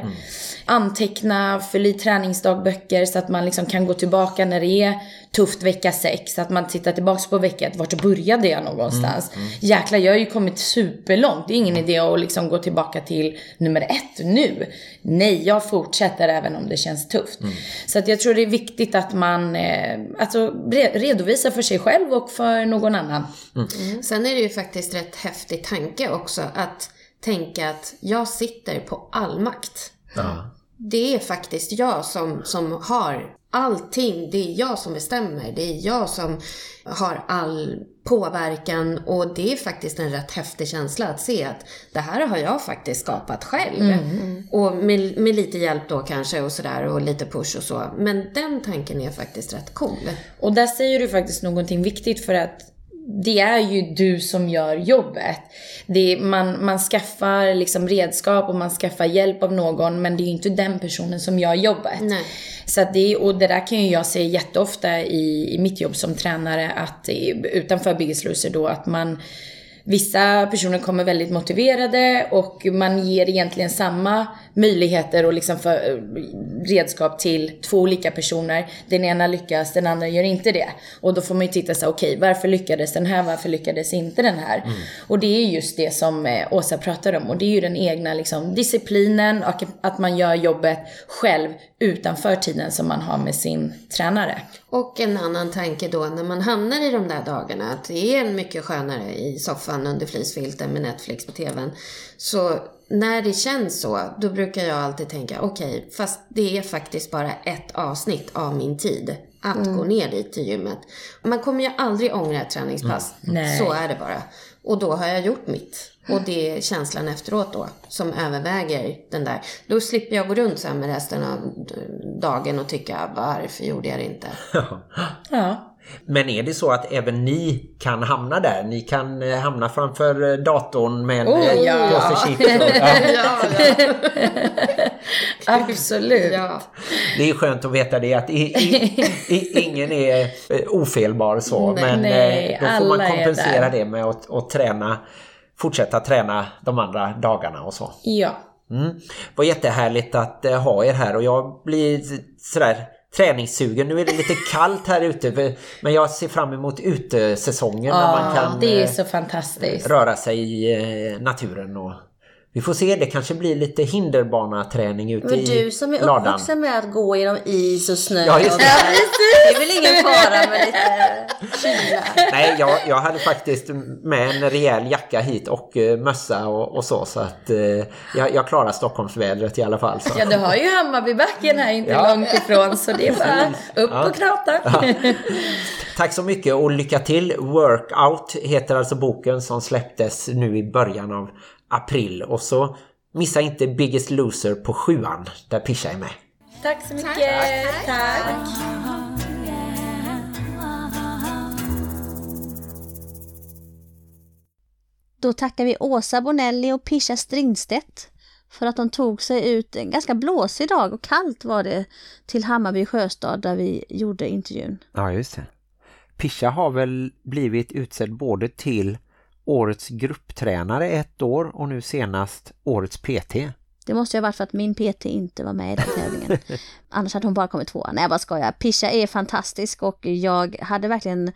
Anteckna, fylla i träningsdagböcker så att man liksom kan gå tillbaka när det är tufft vecka sex. Så att man tittar tillbaka på vecka vart började jag någonstans? Mm, mm. Jäklar, jag har ju kommit superlångt. Det är ingen idé att liksom gå tillbaka till nummer ett nu. Nej, jag fortsätter även om det känns tufft. Mm. Så att jag tror det är viktigt att man eh, alltså, redovisar för sig själv och för någon annan. Mm. Sen är det ju faktiskt rätt häftig tanke också att tänka att jag sitter på all makt. Ja. Det är faktiskt jag som, som har allting. Det är jag som bestämmer. Det är jag som har all påverkan och det är faktiskt en rätt häftig känsla att se att det här har jag faktiskt skapat själv. Mm. Och med, med, lite hjälp då kanske och sådär och lite push och så. Men den tanken är faktiskt rätt cool. Och där säger du faktiskt någonting viktigt för att det är ju du som gör jobbet. Det, man, man skaffar liksom redskap och man skaffar hjälp av någon men det är ju inte den personen som gör jobbet. Nej. Så det, och det där kan ju jag se jätteofta i, i mitt jobb som tränare att utanför Biggest Loser då att man Vissa personer kommer väldigt motiverade och man ger egentligen samma möjligheter och liksom för, redskap till två olika personer. Den ena lyckas, den andra gör inte det. Och då får man ju titta så okej, okay, varför lyckades den här, varför lyckades inte den här? Mm. Och det är just det som eh, Åsa pratar om och det är ju den egna liksom, disciplinen och att man gör jobbet själv utanför tiden som man har med sin tränare. Och en annan tanke då när man hamnar i de där dagarna att det är mycket skönare i soffan under fleecefilten med Netflix på tvn. Så när det känns så, då brukar jag alltid tänka okej, okay, fast det är faktiskt bara ett avsnitt av min tid att mm. gå ner dit till gymmet. Man kommer ju aldrig ångra ett träningspass. Mm. Så är det bara. Och då har jag gjort mitt. Och det är känslan efteråt då som överväger den där. Då slipper jag gå runt sen med resten av dagen och tycka varför gjorde jag det inte? ja. Men är det så att även ni kan hamna där? Ni kan eh, hamna framför eh, datorn med en oh, ja. påse chips? [LAUGHS] ja. ja, ja. [LAUGHS] Absolut. Ja. Det är skönt att veta det att i, i, i, ingen är eh, ofelbar så. Nej, men nej, då får man kompensera det med att, att träna, fortsätta träna de andra dagarna och så. Ja. Mm. Det var jättehärligt att ha er här och jag blir sådär träningssugen. Nu är det lite [LAUGHS] kallt här ute men jag ser fram emot utesäsongen ja, när man kan det är så fantastiskt. röra sig i eh, naturen och vi får se, det kanske blir lite hinderbanaträning ute Men du som är ladan. uppvuxen med att gå genom is och snö. Ja, just det. Det är väl ingen fara med lite kyla. Nej, jag, jag hade faktiskt med en rejäl jacka hit och uh, mössa och, och, så. Så att uh, jag, jag klarar Stockholmsvädret i alla fall. Så. Ja, du har ju Hammarbybacken här inte ja. långt ifrån. Så det är bara upp ja. och knata. Ja. Tack så mycket och lycka till. Workout heter alltså boken som släpptes nu i början av april. Och så missa inte Biggest Loser på sjuan där Pisha är med. Tack så mycket. Tack. Tack. Då tackar vi Åsa Bonelli och Pisha Strindstedt för att de tog sig ut en ganska blåsig dag och kallt var det till Hammarby sjöstad där vi gjorde intervjun. Ja, just det. Pisha har väl blivit utsedd både till årets grupptränare ett år och nu senast årets PT. Det måste ju ha varit för att min PT inte var med i den tävlingen. [LAUGHS] Annars hade hon bara kommit tvåa. Nej, jag bara skojar. Pisha är fantastisk och jag hade verkligen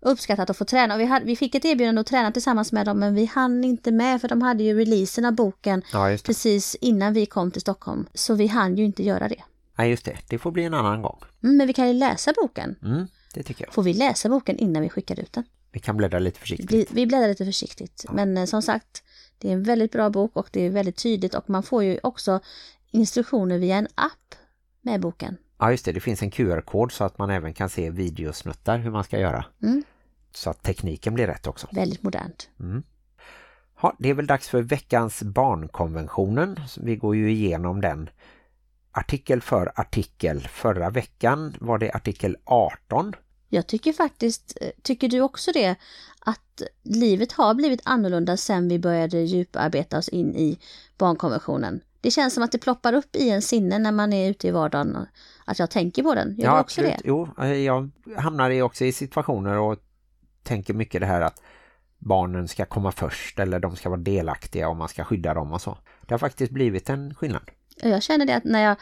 uppskattat att få träna. Och vi, hade, vi fick ett erbjudande att träna tillsammans med dem men vi hann inte med för de hade ju releasen av boken ja, precis innan vi kom till Stockholm. Så vi hann ju inte göra det. Nej, just det. Det får bli en annan gång. Mm, men vi kan ju läsa boken. Mm, det tycker jag. Får vi läsa boken innan vi skickar ut den? Vi kan bläddra lite försiktigt. Vi bläddrar lite försiktigt. Ja. Men eh, som sagt, det är en väldigt bra bok och det är väldigt tydligt och man får ju också instruktioner via en app med boken. Ja just det, det finns en QR-kod så att man även kan se videosnuttar hur man ska göra. Mm. Så att tekniken blir rätt också. Väldigt modernt. Mm. Ja, det är väl dags för veckans barnkonventionen. Vi går ju igenom den artikel för artikel. Förra veckan var det artikel 18 jag tycker faktiskt, eh, tycker du också det, att livet har blivit annorlunda sen vi började djuparbeta oss in i barnkonventionen. Det känns som att det ploppar upp i en sinne när man är ute i vardagen, att jag tänker på den. Gör ja, också absolut. det? Jo, eh, jag hamnar också i situationer och tänker mycket det här att barnen ska komma först eller de ska vara delaktiga och man ska skydda dem och så. Det har faktiskt blivit en skillnad. Jag känner det att när jag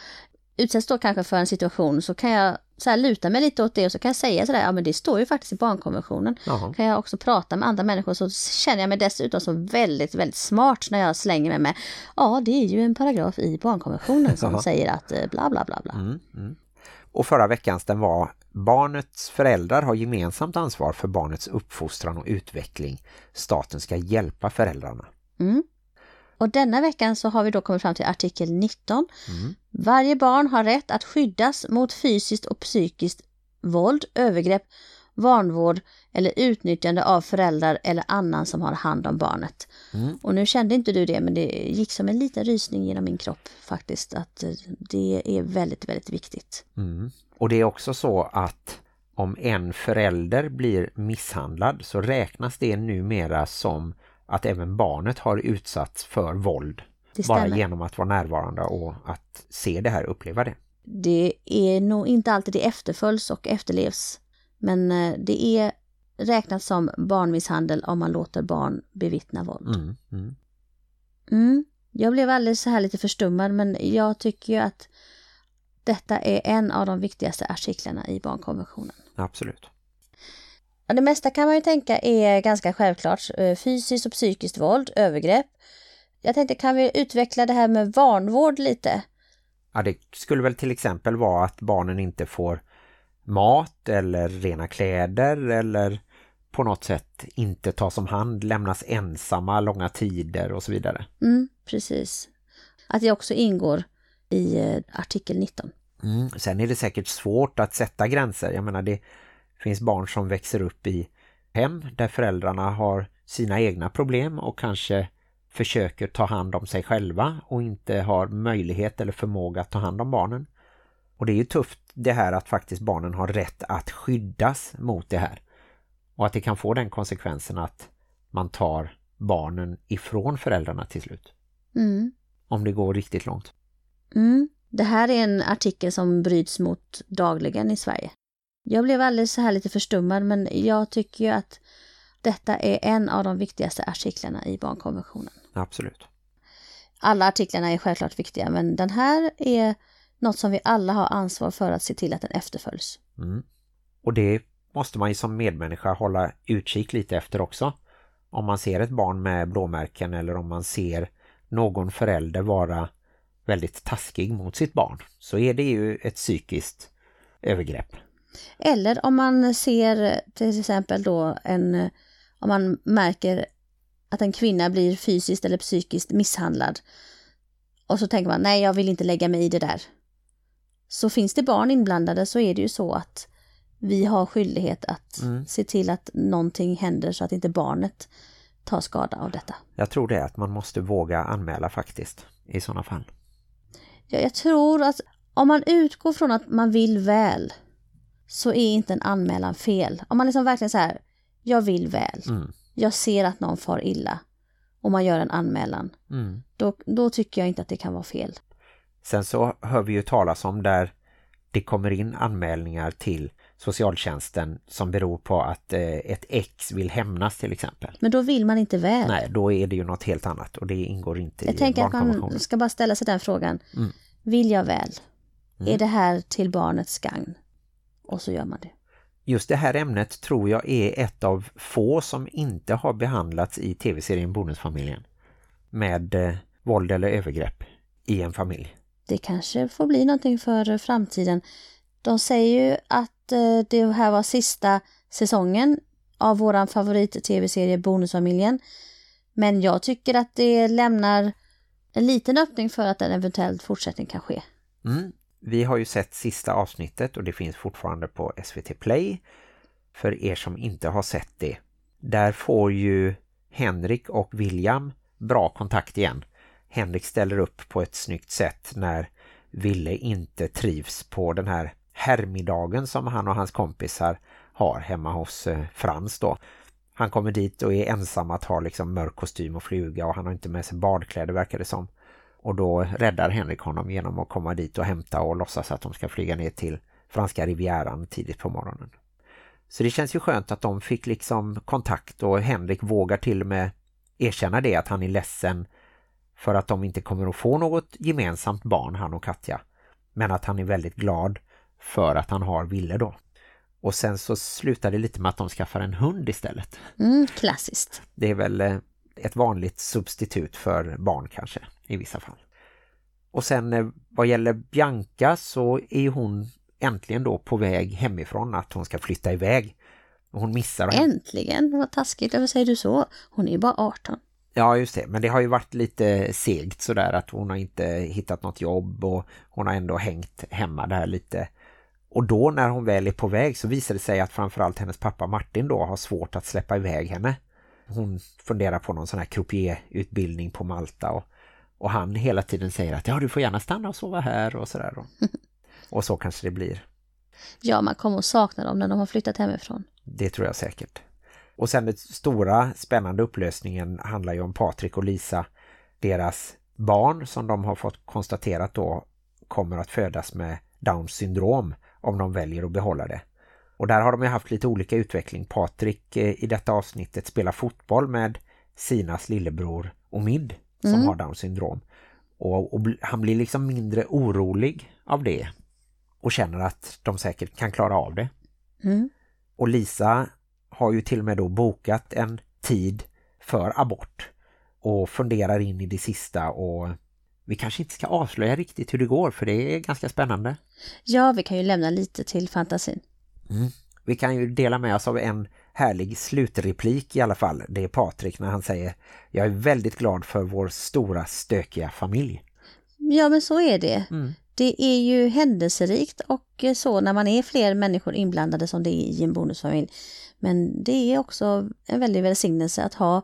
utsätts då kanske för en situation så kan jag så här luta mig lite åt det och så kan jag säga sådär, ja men det står ju faktiskt i barnkonventionen. Jaha. Kan jag också prata med andra människor så känner jag mig dessutom så väldigt, väldigt smart när jag slänger mig med, ja det är ju en paragraf i barnkonventionen som Jaha. säger att eh, bla bla bla bla. Mm, mm. Och förra veckans den var barnets föräldrar har gemensamt ansvar för barnets uppfostran och utveckling. Staten ska hjälpa föräldrarna. Mm. Och denna veckan så har vi då kommit fram till artikel 19. Mm. Varje barn har rätt att skyddas mot fysiskt och psykiskt våld, övergrepp, vanvård eller utnyttjande av föräldrar eller annan som har hand om barnet. Mm. Och nu kände inte du det men det gick som en liten rysning genom min kropp faktiskt att eh, det är väldigt, väldigt viktigt. Mm. Och det är också så att om en förälder blir misshandlad så räknas det numera som att även barnet har utsatts för våld. Bara genom att vara närvarande och att se det här, uppleva det. Det är nog inte alltid det efterföljs och efterlevs. Men eh, det är räknat som barnmisshandel om man låter barn bevittna våld. Mm. Mm. Mm. Jag blev alldeles så här lite förstummad men jag tycker ju att detta är en av de viktigaste artiklarna i barnkonventionen. Absolut. Det mesta kan man ju tänka är ganska självklart. Eh, Fysiskt och psykiskt våld, övergrepp. Jag tänkte, kan vi utveckla det här med vanvård lite? Ja, det skulle väl till exempel vara att barnen inte får mat eller rena kläder eller på något sätt inte tas om hand, lämnas ensamma långa tider och så vidare. Mm, precis. Att det också ingår i eh, artikel 19. Mm. Sen är det säkert svårt att sätta gränser. Jag menar det finns barn som växer upp i hem där föräldrarna har sina egna problem och kanske försöker ta hand om sig själva och inte har möjlighet eller förmåga att ta hand om barnen. Och det är ju tufft det här att faktiskt barnen har rätt att skyddas mot det här. Och att det kan få den konsekvensen att man tar barnen ifrån föräldrarna till slut. Mm. Om det går riktigt långt. Mm. Det här är en artikel som bryts mot dagligen i Sverige. Jag blev alldeles så här lite förstummad men jag tycker ju att detta är en av de viktigaste artiklarna i barnkonventionen. Absolut. Alla artiklarna är självklart viktiga men den här är något som vi alla har ansvar för att se till att den efterföljs. Mm. Och det måste man ju som medmänniska hålla utkik lite efter också. Om man ser ett barn med blåmärken eller om man ser någon förälder vara väldigt taskig mot sitt barn så är det ju ett psykiskt övergrepp. Eller om man ser till exempel då en, om man märker att en kvinna blir fysiskt eller psykiskt misshandlad och så tänker man nej jag vill inte lägga mig i det där. Så finns det barn inblandade så är det ju så att vi har skyldighet att Mm. se till att någonting händer så att inte barnet tar skada av detta. Jag tror det är att man måste våga anmäla faktiskt i sådana fall. Jag, jag tror att om man utgår från att man vill väl så är inte en anmälan fel. Om man liksom verkligen så här, jag vill väl. Mm. Jag ser att någon far illa och man gör en anmälan. Mm. Då, då tycker jag inte att det kan vara fel. Sen så hör vi ju talas om där det kommer in anmälningar till socialtjänsten som beror på att eh, ett ex vill hämnas till exempel. Men då vill man inte väl. Nej, då är det ju något helt annat och det ingår inte jag i tänker att barnkonventionen. man ska bara ställa sig den frågan. Mm. Vill jag väl? Mm. Är det här till barnets gagn? Och så gör man det. Just det här ämnet tror jag är ett av få som inte har behandlats i tv-serien Bonusfamiljen med eh, våld eller övergrepp i en familj. Det kanske får bli någonting för framtiden. De säger ju att eh, det här var sista säsongen av våran favorit-tv-serie Bonusfamiljen. Men jag tycker att det lämnar en liten öppning för att en eventuell fortsättning kan ske. Mm. Vi har ju sett sista avsnittet och det finns fortfarande på SVT Play för er som inte har sett det. Där får ju Henrik och William bra kontakt igen. Henrik ställer upp på ett snyggt sätt när Ville inte trivs på den här herrmiddagen som han och hans kompisar har hemma hos eh, Frans då. Han kommer dit och är ensam att ha liksom mörk kostym och fluga och han har inte med sig badkläder verkar det som. Och då räddar Henrik honom genom att komma dit och hämta och låtsas att de ska flyga ner till franska rivieran tidigt på morgonen. Så det känns ju skönt att de fick liksom kontakt och Henrik vågar till och med erkänna det att han är ledsen för att de inte kommer att få något gemensamt barn, han och Katja. Men att han är väldigt glad för att han har Ville då. Och sen så slutar det lite med att de skaffar en hund istället. Mm, klassiskt. Det är väl eh, ett vanligt substitut för barn kanske i vissa fall. Och sen eh, vad gäller Bianca så är hon äntligen då på väg hemifrån att hon ska flytta iväg. Hon missar henne. Äntligen, vad taskigt. Varför säger du så? Hon är ju bara 18. Ja just det, men det har ju varit lite segt sådär att hon har inte hittat något jobb och hon har ändå hängt hemma där lite. Och då när hon väl är på väg så visar det sig att framförallt hennes pappa Martin då har svårt att släppa iväg henne. Hon funderar på någon sån här croupier-utbildning på Malta och, och han hela tiden säger att ja du får gärna stanna och sova här och sådär. Och, [LAUGHS] och så kanske det blir. Ja, man kommer att sakna dem när de har flyttat hemifrån. Det tror jag säkert. Och sen den stora spännande upplösningen handlar ju om Patrik och Lisa. Deras barn som de har fått konstaterat då kommer att födas med Downs syndrom om de väljer att behålla det. Och där har de ju haft lite olika utveckling. Patrik eh, i detta avsnittet spelar fotboll med Sinas lillebror Omid som Mm. har Downs syndrom. Och, och han blir liksom mindre orolig av det och känner att de säkert kan klara av det. Mm. Och Lisa har ju till och med då bokat en tid för abort och funderar in i det sista och vi kanske inte ska avslöja riktigt hur det går för det är ganska spännande. Ja, vi kan ju lämna lite till fantasin. Vi kan ju dela med oss av en härlig slutreplik i alla fall. Det är Patrik när han säger Jag är väldigt glad för vår stora stökiga familj. Ja, men så är det. Mm. Det är ju händelserikt och eh, så när man är fler människor inblandade som det är i en bonusfamilj. Men det är också en väldig välsignelse att ha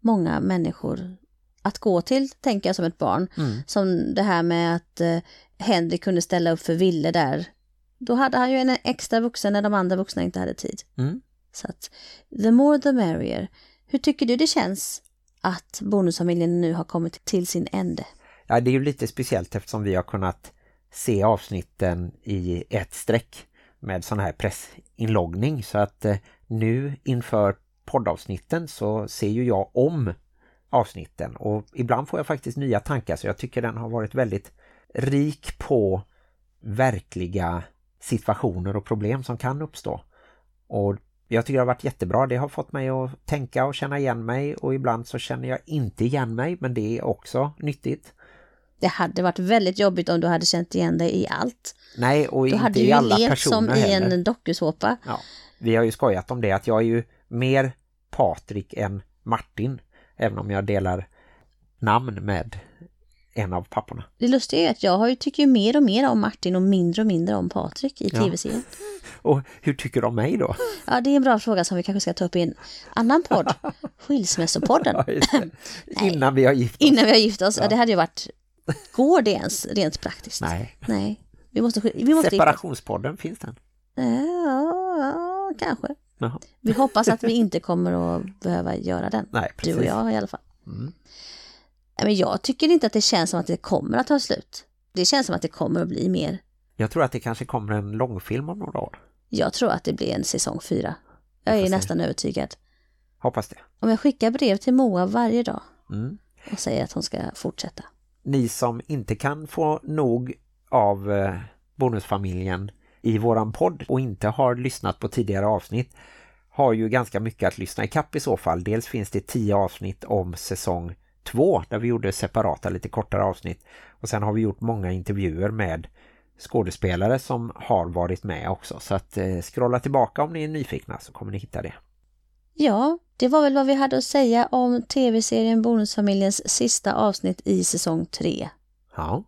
många människor att gå till, tänker jag som ett barn. Mm. Som det här med att eh, Henry kunde ställa upp för Ville där. Då hade han ju en extra vuxen när de andra vuxna inte hade tid. Mm. Så att the more the merrier. Hur tycker du det känns att bonusfamiljen nu har kommit till sin ände? Ja, det är ju lite speciellt eftersom vi har kunnat se avsnitten i ett streck med sån här pressinloggning. Så att eh, nu inför poddavsnitten så ser ju jag om avsnitten. Och ibland får jag faktiskt nya tankar så jag tycker den har varit väldigt rik på verkliga situationer och problem som kan uppstå. Och jag tycker det har varit jättebra. Det har fått mig att tänka och känna igen mig och ibland så känner jag inte igen mig men det är också nyttigt. Det hade varit väldigt jobbigt om du hade känt igen dig i allt. Nej, och Då inte hade i alla levt som personer i en dokusåpa. Ja, vi har ju skojat om det att jag är ju mer Patrik än Martin. Även om jag delar namn med en av papporna. Det lustiga är att jag har tycker ju mer och mer om Martin och mindre och mindre om Patrik i Ja. tv-serien. Och hur tycker du om mig då? Ja, det är en bra fråga som vi kanske ska ta upp i en annan podd. [LAUGHS] Skilsmässopodden. Ja. Innan vi har gift oss. Innan vi har gift oss. Ja. det hade ju varit... Går det ens rent praktiskt? Nej. Nej. Vi måste, vi måste Separationspodden, finns den? Ja, ja, kanske. Jaha. Vi hoppas att vi inte kommer att behöva göra den. Nej, Du och precis. jag i alla fall. Mm. Men jag tycker inte att det känns som att det kommer att ta slut. Det känns som att det kommer att bli mer. Jag tror att det kanske kommer en långfilm om några år. Jag tror att det blir en säsong fyra. Jag får är nästan övertygad. Hoppas det. Om jag skickar brev till Moa varje dag Mm. och säger att hon ska fortsätta. Ni som inte kan få nog av eh, bonusfamiljen i våran podd och inte har lyssnat på tidigare avsnitt har ju ganska mycket att lyssna i kapp i så fall. Dels finns det tio avsnitt om säsong två där vi gjorde separata lite kortare avsnitt och sen har vi gjort många intervjuer med skådespelare som har varit med också. Så att eh, scrolla tillbaka om ni är nyfikna så kommer ni hitta det. Ja, det var väl vad vi hade att säga om tv-serien Bonusfamiljens sista avsnitt i säsong tre. Ja,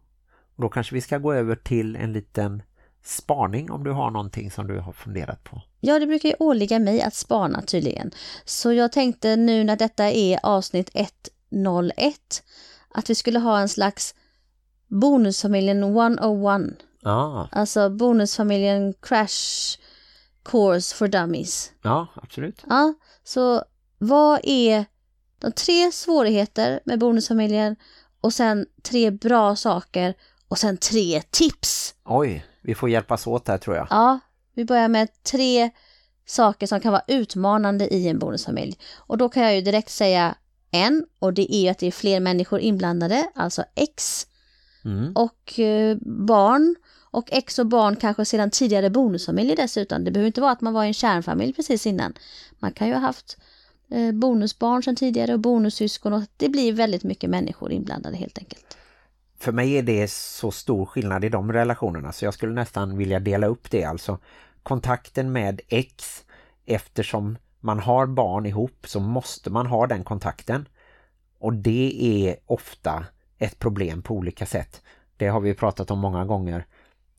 och då kanske vi ska gå över till en liten spaning om du har någonting som du har funderat på. Ja, det brukar ju åligga mig att spana tydligen. Så jag tänkte nu när detta är avsnitt 101 att vi skulle ha en slags Bonusfamiljen 101. Ja, Alltså Bonusfamiljen Crash Course for Dummies. ja absolut. Ja, så vad är de tre svårigheter med Bonusfamiljen och sen tre bra saker och sen tre tips? Oj, vi får hjälpas åt här tror jag. Ja, vi börjar med tre saker som kan vara utmanande i en bonusfamilj. Och då kan jag ju direkt säga en och det är ju att det är fler människor inblandade, alltså ex Mm. och eh, barn och ex och barn kanske sedan tidigare bonusfamiljer dessutom. Det behöver inte vara att man var i en kärnfamilj precis innan. Man kan ju ha haft eh, bonusbarn sedan tidigare och bonussyskon och det blir väldigt mycket människor inblandade helt enkelt. För mig är det så stor skillnad i de relationerna så jag skulle nästan vilja dela upp det. Alltså kontakten med ex eftersom man har barn ihop så måste man ha den kontakten. Och det är ofta ett problem på olika sätt. Det har vi pratat om många gånger.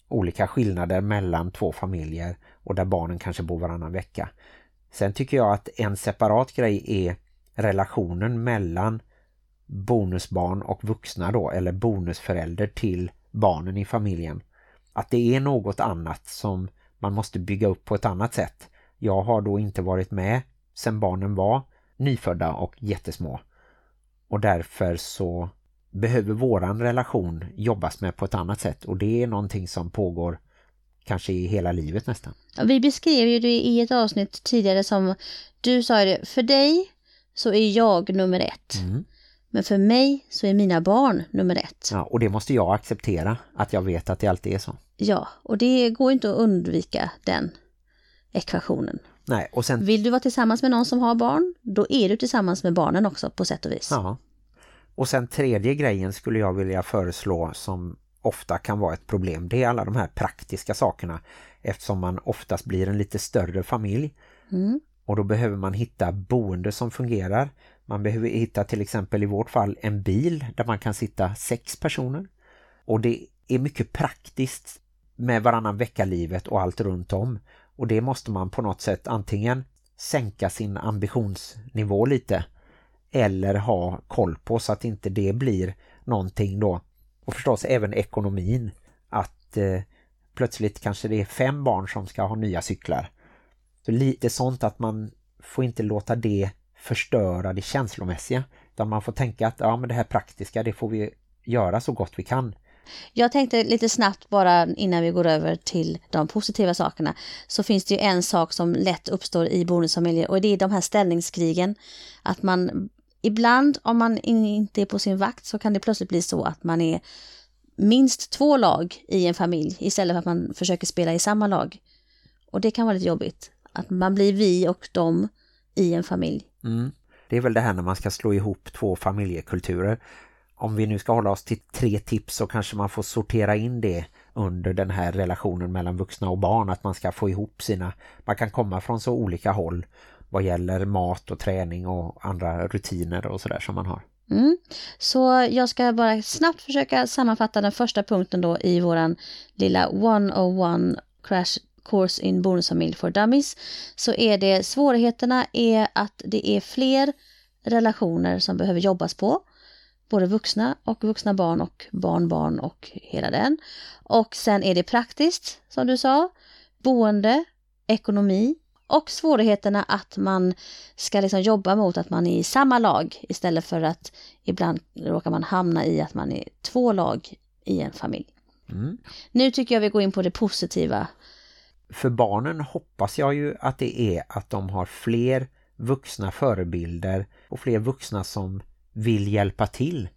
Olika skillnader mellan två familjer och där barnen kanske bor varannan vecka. Sen tycker jag att en separat grej är relationen mellan bonusbarn och vuxna då, eller bonusförälder till barnen i familjen. Att det är något annat som man måste bygga upp på ett annat sätt. Jag har då inte varit med sedan barnen var nyfödda och jättesmå. Och därför så behöver våran relation jobbas med på ett annat sätt. Och det är någonting som pågår kanske i hela livet nästan. Vi beskrev ju det i ett avsnitt tidigare som du sa det, för dig så är jag nummer ett. Mm. Men för mig så är mina barn nummer ett. Ja, och det måste jag acceptera, att jag vet att det alltid är så. Ja, och det går inte att undvika den ekvationen. Nej, och sen Vill du vara tillsammans med någon som har barn, då är du tillsammans med barnen också på sätt och vis. Ja. Och sen tredje grejen skulle jag vilja föreslå som ofta kan vara ett problem. Det är alla de här praktiska sakerna eftersom man oftast blir en lite större familj. Mm. Och då behöver man hitta boende som fungerar. Man behöver hitta till exempel i vårt fall en bil där man kan sitta sex personer. Och det är mycket praktiskt med varannan vecka-livet och allt runt om. Och det måste man på något sätt antingen sänka sin ambitionsnivå lite eller ha koll på så att inte det blir någonting då. Och förstås även ekonomin. Att eh, plötsligt kanske det är fem barn som ska ha nya cyklar. Så lite sånt att man får inte låta det förstöra det känslomässiga. Utan man får tänka att ja, men det här praktiska det får vi göra så gott vi kan. Jag tänkte lite snabbt bara innan vi går över till de positiva sakerna så finns det ju en sak som lätt uppstår i bonusfamiljer och det är de här ställningskrigen. Att man ibland om man inte är på sin vakt så kan det plötsligt bli så att man är minst två lag i en familj istället för att man försöker spela i samma lag. Och det kan vara lite jobbigt. Att man blir vi och dem i en familj. Mm. Det är väl det här när man ska slå ihop två familjekulturer. Om vi nu ska hålla oss till tre tips så kanske man får sortera in det under den här relationen mellan vuxna och barn. Att man ska få ihop sina... Man kan komma från så olika håll vad gäller mat och träning och andra rutiner och sådär som man har. Mm. Så jag ska bara snabbt försöka sammanfatta den första punkten då i våran lilla 101 Crash Course in Bonusfamilj for Dummies. Så är det svårigheterna är att det är fler relationer som behöver jobbas på. Både vuxna och vuxna barn och barnbarn och hela den. Och sen är det praktiskt som du sa. Boende, ekonomi och svårigheterna att man ska liksom jobba mot att man är i samma lag istället för att ibland råkar man hamna i att man är två lag i en familj. Mm. Nu tycker jag vi går in på det positiva. För barnen hoppas jag ju att det är att de har fler vuxna förebilder och fler vuxna som vill hjälpa till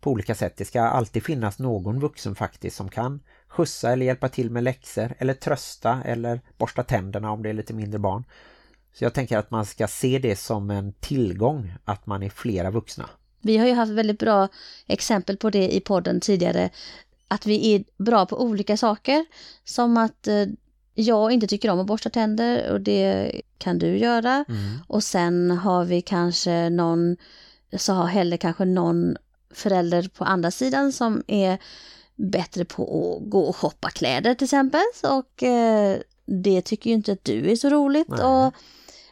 på olika sätt. Det ska alltid finnas någon vuxen faktiskt som kan skjutsa eller hjälpa till med läxor eller trösta eller borsta tänderna om det är lite mindre barn. Så jag tänker att man ska se det som en tillgång att man är flera vuxna. Vi har ju haft väldigt bra exempel på det i podden tidigare. Att vi är bra på olika saker. Som att eh, jag inte tycker om att borsta tänder och det kan du göra. Mm. Och sen har vi kanske någon, så har heller kanske någon förälder på andra sidan som är bättre på att gå och shoppa kläder till exempel. Och eh, det tycker ju inte att du är så roligt. Nej. Och,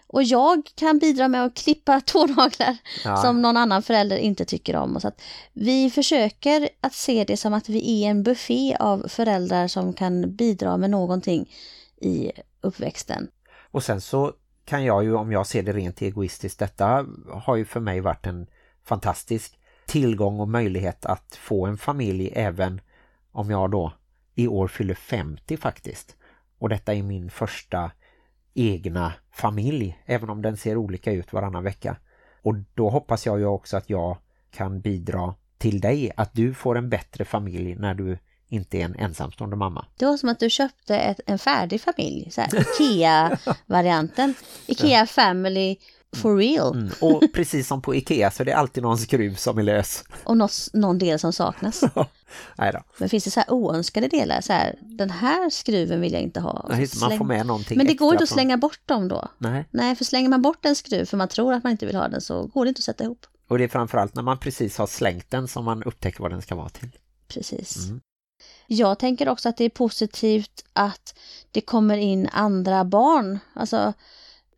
och jag kan bidra med att klippa [LAUGHS] tånaglar Ja. som någon annan förälder inte tycker om. Och så vi försöker att se det som att vi är en buffé av föräldrar som kan bidra med någonting i uppväxten. Och sen så kan jag ju, om jag ser det rent egoistiskt, detta har ju för mig varit en fantastisk tillgång och möjlighet att få en familj även om jag då i år fyller 50 faktiskt. Och detta är min första egna familj, även om den ser olika ut varannan vecka. Och då hoppas jag ju också att jag kan bidra till dig att du får en bättre familj när du inte är en ensamstående mamma. Det var som att du köpte ett, en färdig familj, så Ikea-varianten. [LAUGHS] Ikea Family for real. Mm. Och precis som på Ikea så är det alltid någon skruv som är lös. Och nås, någon del som saknas. [LAUGHS] Nej då. Men finns det så här oönskade delar? Så här, den här skruven vill jag inte ha. Nej, man får med någonting Men det går inte att slänga bort dem då. Nej. Nej, för slänger man bort en skruv för man tror att man inte vill ha den så går det inte att sätta ihop. Och det är framförallt när man precis har slängt den som man upptäcker vad den ska vara till. Precis. Mm. Jag tänker också att det är positivt att det kommer in andra barn. Alltså,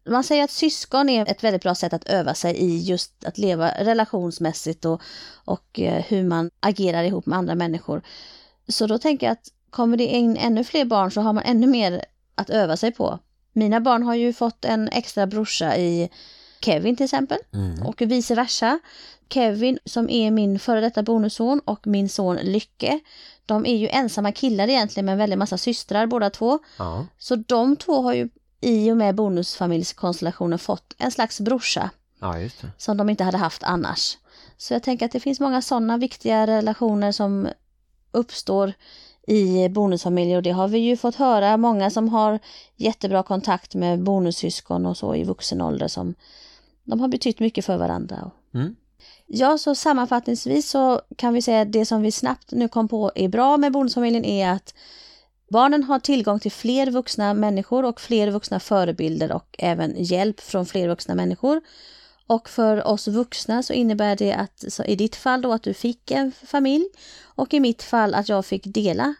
man säger att syskon är ett väldigt bra sätt att öva sig i just att leva relationsmässigt och, och eh, hur man agerar ihop med andra människor. Så då tänker jag att kommer det in ännu fler barn så har man ännu mer att öva sig på. Mina barn har ju fått en extra brorsa i Kevin till exempel och vice versa. Kevin som är min före detta bonusson och min son Lycke. De är ju ensamma killar egentligen med en väldigt massa systrar båda två. Ja. Så de två har ju i och med bonusfamiljskonstellationen fått en slags brorsa ja, som de inte hade haft annars. Så jag tänker att det finns många sådana viktiga relationer som uppstår i bonusfamiljer och det har vi ju fått höra. Många som har jättebra kontakt med bonussyskon och så i vuxen ålder som de har betytt mycket för varandra. Mm. Ja, så sammanfattningsvis så kan vi säga att det som vi snabbt nu kom på är bra med bonusfamiljen är att barnen har tillgång till fler vuxna människor och fler vuxna förebilder och även hjälp från fler vuxna människor. Och för oss vuxna så innebär det att i ditt fall då att du fick en familj och i mitt fall att jag fick dela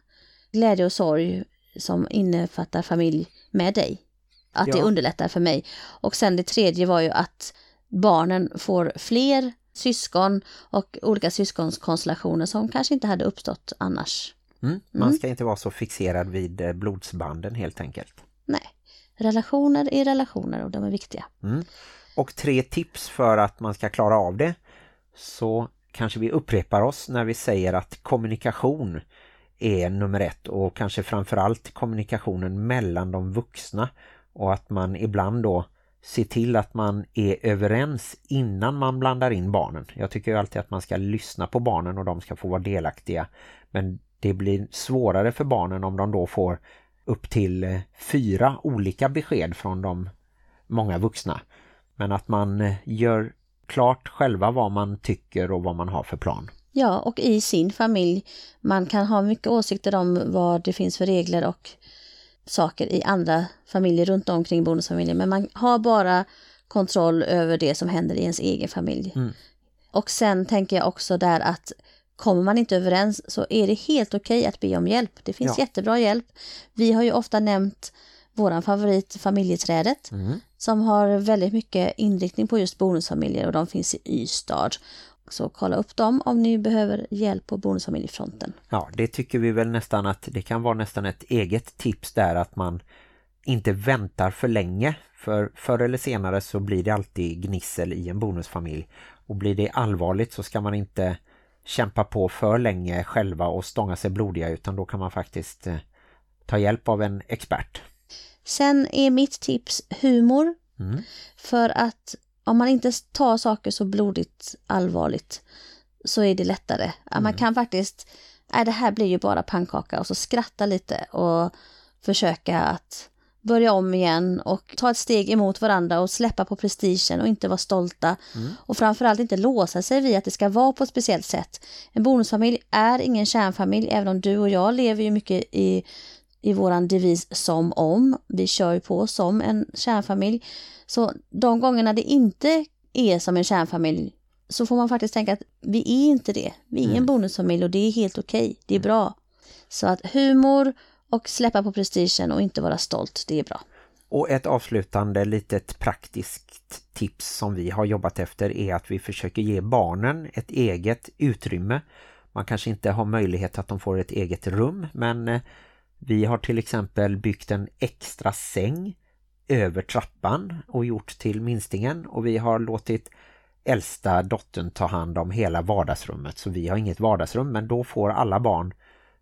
glädje och sorg som innefattar familj med dig. Att det Ja. underlättar för mig. Och sen det tredje var ju att barnen får fler syskon och olika syskonkonstellationer som kanske inte hade uppstått annars. Mm. Man ska inte vara så fixerad vid eh, blodsbanden helt enkelt. Nej, relationer är relationer och de är viktiga. Mm. Och tre tips för att man ska klara av det så kanske vi upprepar oss när vi säger att kommunikation är nummer ett och kanske framförallt kommunikationen mellan de vuxna och att man ibland då se till att man är överens innan man blandar in barnen. Jag tycker ju alltid att man ska lyssna på barnen och de ska få vara delaktiga men det blir svårare för barnen om de då får upp till eh, fyra olika besked från de många vuxna. Men att man eh, gör klart själva vad man tycker och vad man har för plan. Ja, och i sin familj. Man kan ha mycket åsikter om vad det finns för regler och saker i andra familjer runt omkring bonusfamiljen. Men man har bara kontroll över det som händer i ens egen familj. Och sen tänker jag också där att kommer man inte överens så är det helt okej att be om hjälp. Det finns Ja. jättebra hjälp. Vi har ju ofta nämnt våran favorit familjeträdet som har väldigt mycket inriktning på just bonusfamiljer och de finns i Ystad. Så kolla upp dem om ni behöver hjälp på bonusfamiljefronten. Ja, det tycker vi väl nästan att det kan vara nästan ett eget tips där att man inte väntar för länge. För förr eller senare så blir det alltid gnissel i en bonusfamilj. Och blir det allvarligt så ska man inte kämpa på för länge själva och stånga sig blodiga utan då kan man faktiskt eh, ta hjälp av en expert. Sen är mitt tips humor. Mm. För att om man inte tar saker så blodigt allvarligt så är det lättare. Ja, Man kan faktiskt, nej det här blir ju bara pannkaka och så skratta lite och försöka att börja om igen och ta ett steg emot varandra och släppa på prestigen och inte vara stolta. Och framförallt inte låsa sig vid att det ska vara på ett speciellt sätt. En bonusfamilj är ingen kärnfamilj, även om du och jag lever ju mycket i, i våran devis som om. Vi kör ju på som en kärnfamilj. Så de gångerna det inte är som en kärnfamilj så får man faktiskt tänka att vi är inte det. Vi är en bonusfamilj och det är helt okej. Det är bra. Så att humor och släppa på prestigen och inte vara stolt, det är bra. Och ett avslutande litet praktiskt tips som vi har jobbat efter är att vi försöker ge barnen ett eget utrymme. Man kanske inte har möjlighet att de får ett eget rum men eh, vi har till exempel byggt en extra säng över trappan och gjort till minstingen och vi har låtit äldsta dottern ta hand om hela vardagsrummet så vi har inget vardagsrum men då får alla barn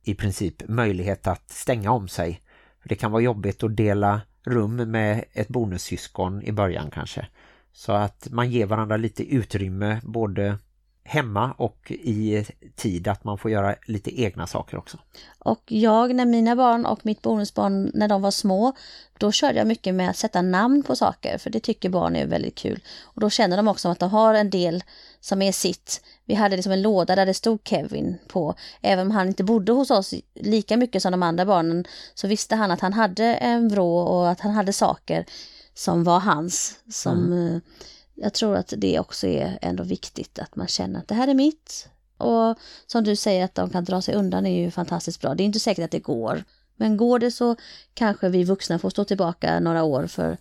i princip möjlighet att stänga om sig. För det kan vara jobbigt att dela rum med ett bonussyskon i början kanske. Så att man ger varandra lite utrymme både hemma och i tid att man får göra lite egna saker också. Och jag, när mina barn och mitt bonusbarn, när de var små, då körde jag mycket med att sätta namn på saker, för det tycker barn är väldigt kul. Och då känner de också att de har en del som är sitt. Vi hade liksom en låda där det stod Kevin på. Även om han inte bodde hos oss lika mycket som de andra barnen, så visste han att han hade en vrå och att han hade saker som var hans. Som, mm. Jag tror att det också är ändå viktigt att man känner att det här är mitt. Och som du säger att de kan dra sig undan är ju fantastiskt bra. Det är inte säkert att det går. Men går det så kanske vi vuxna får stå tillbaka några år för,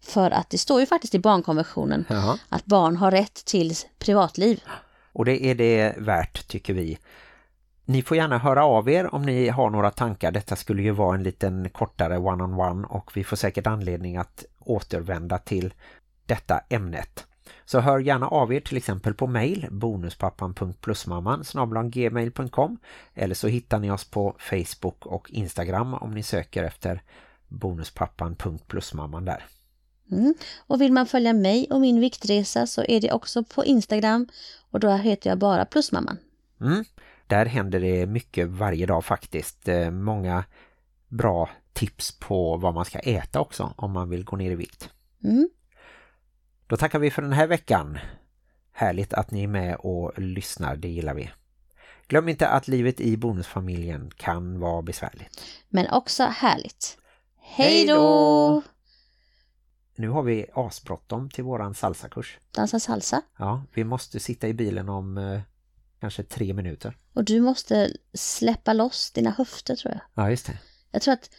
för att det står ju faktiskt i barnkonventionen Jaha. att barn har rätt till privatliv. Och det är det värt tycker vi. Ni får gärna höra av er om ni har några tankar. Detta skulle ju vara en liten kortare one-on-one -on -one och vi får säkert anledning att återvända till detta ämnet. Så hör gärna av er till exempel på mail bonuspappan.plusmamman gmail.com eller så hittar ni oss på Facebook och Instagram om ni söker efter bonuspappan.plusmamman där. Mm. Och vill man följa mig och min viktresa så är det också på Instagram och då heter jag bara plusmamman. Mm. Där händer det mycket varje dag faktiskt. Eh, många bra tips på vad man ska äta också om man vill gå ner i vikt. Mm. Då tackar vi för den här veckan. Härligt att ni är med och lyssnar, det gillar vi. Glöm inte att livet i bonusfamiljen kan vara besvärligt. Men också härligt. Hej då! Nu har vi asbråttom till våran salsakurs. Dansa salsa? Ja, vi måste sitta i bilen om eh, kanske tre minuter. Och du måste släppa loss dina höfter tror jag. Ja, just det. Jag tror att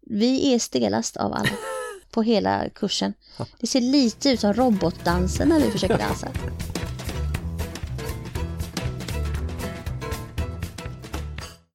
vi är stelast av alla. [LAUGHS] på hela kursen. Det ser lite ut som robotdansen när vi försöker dansa. [LAUGHS]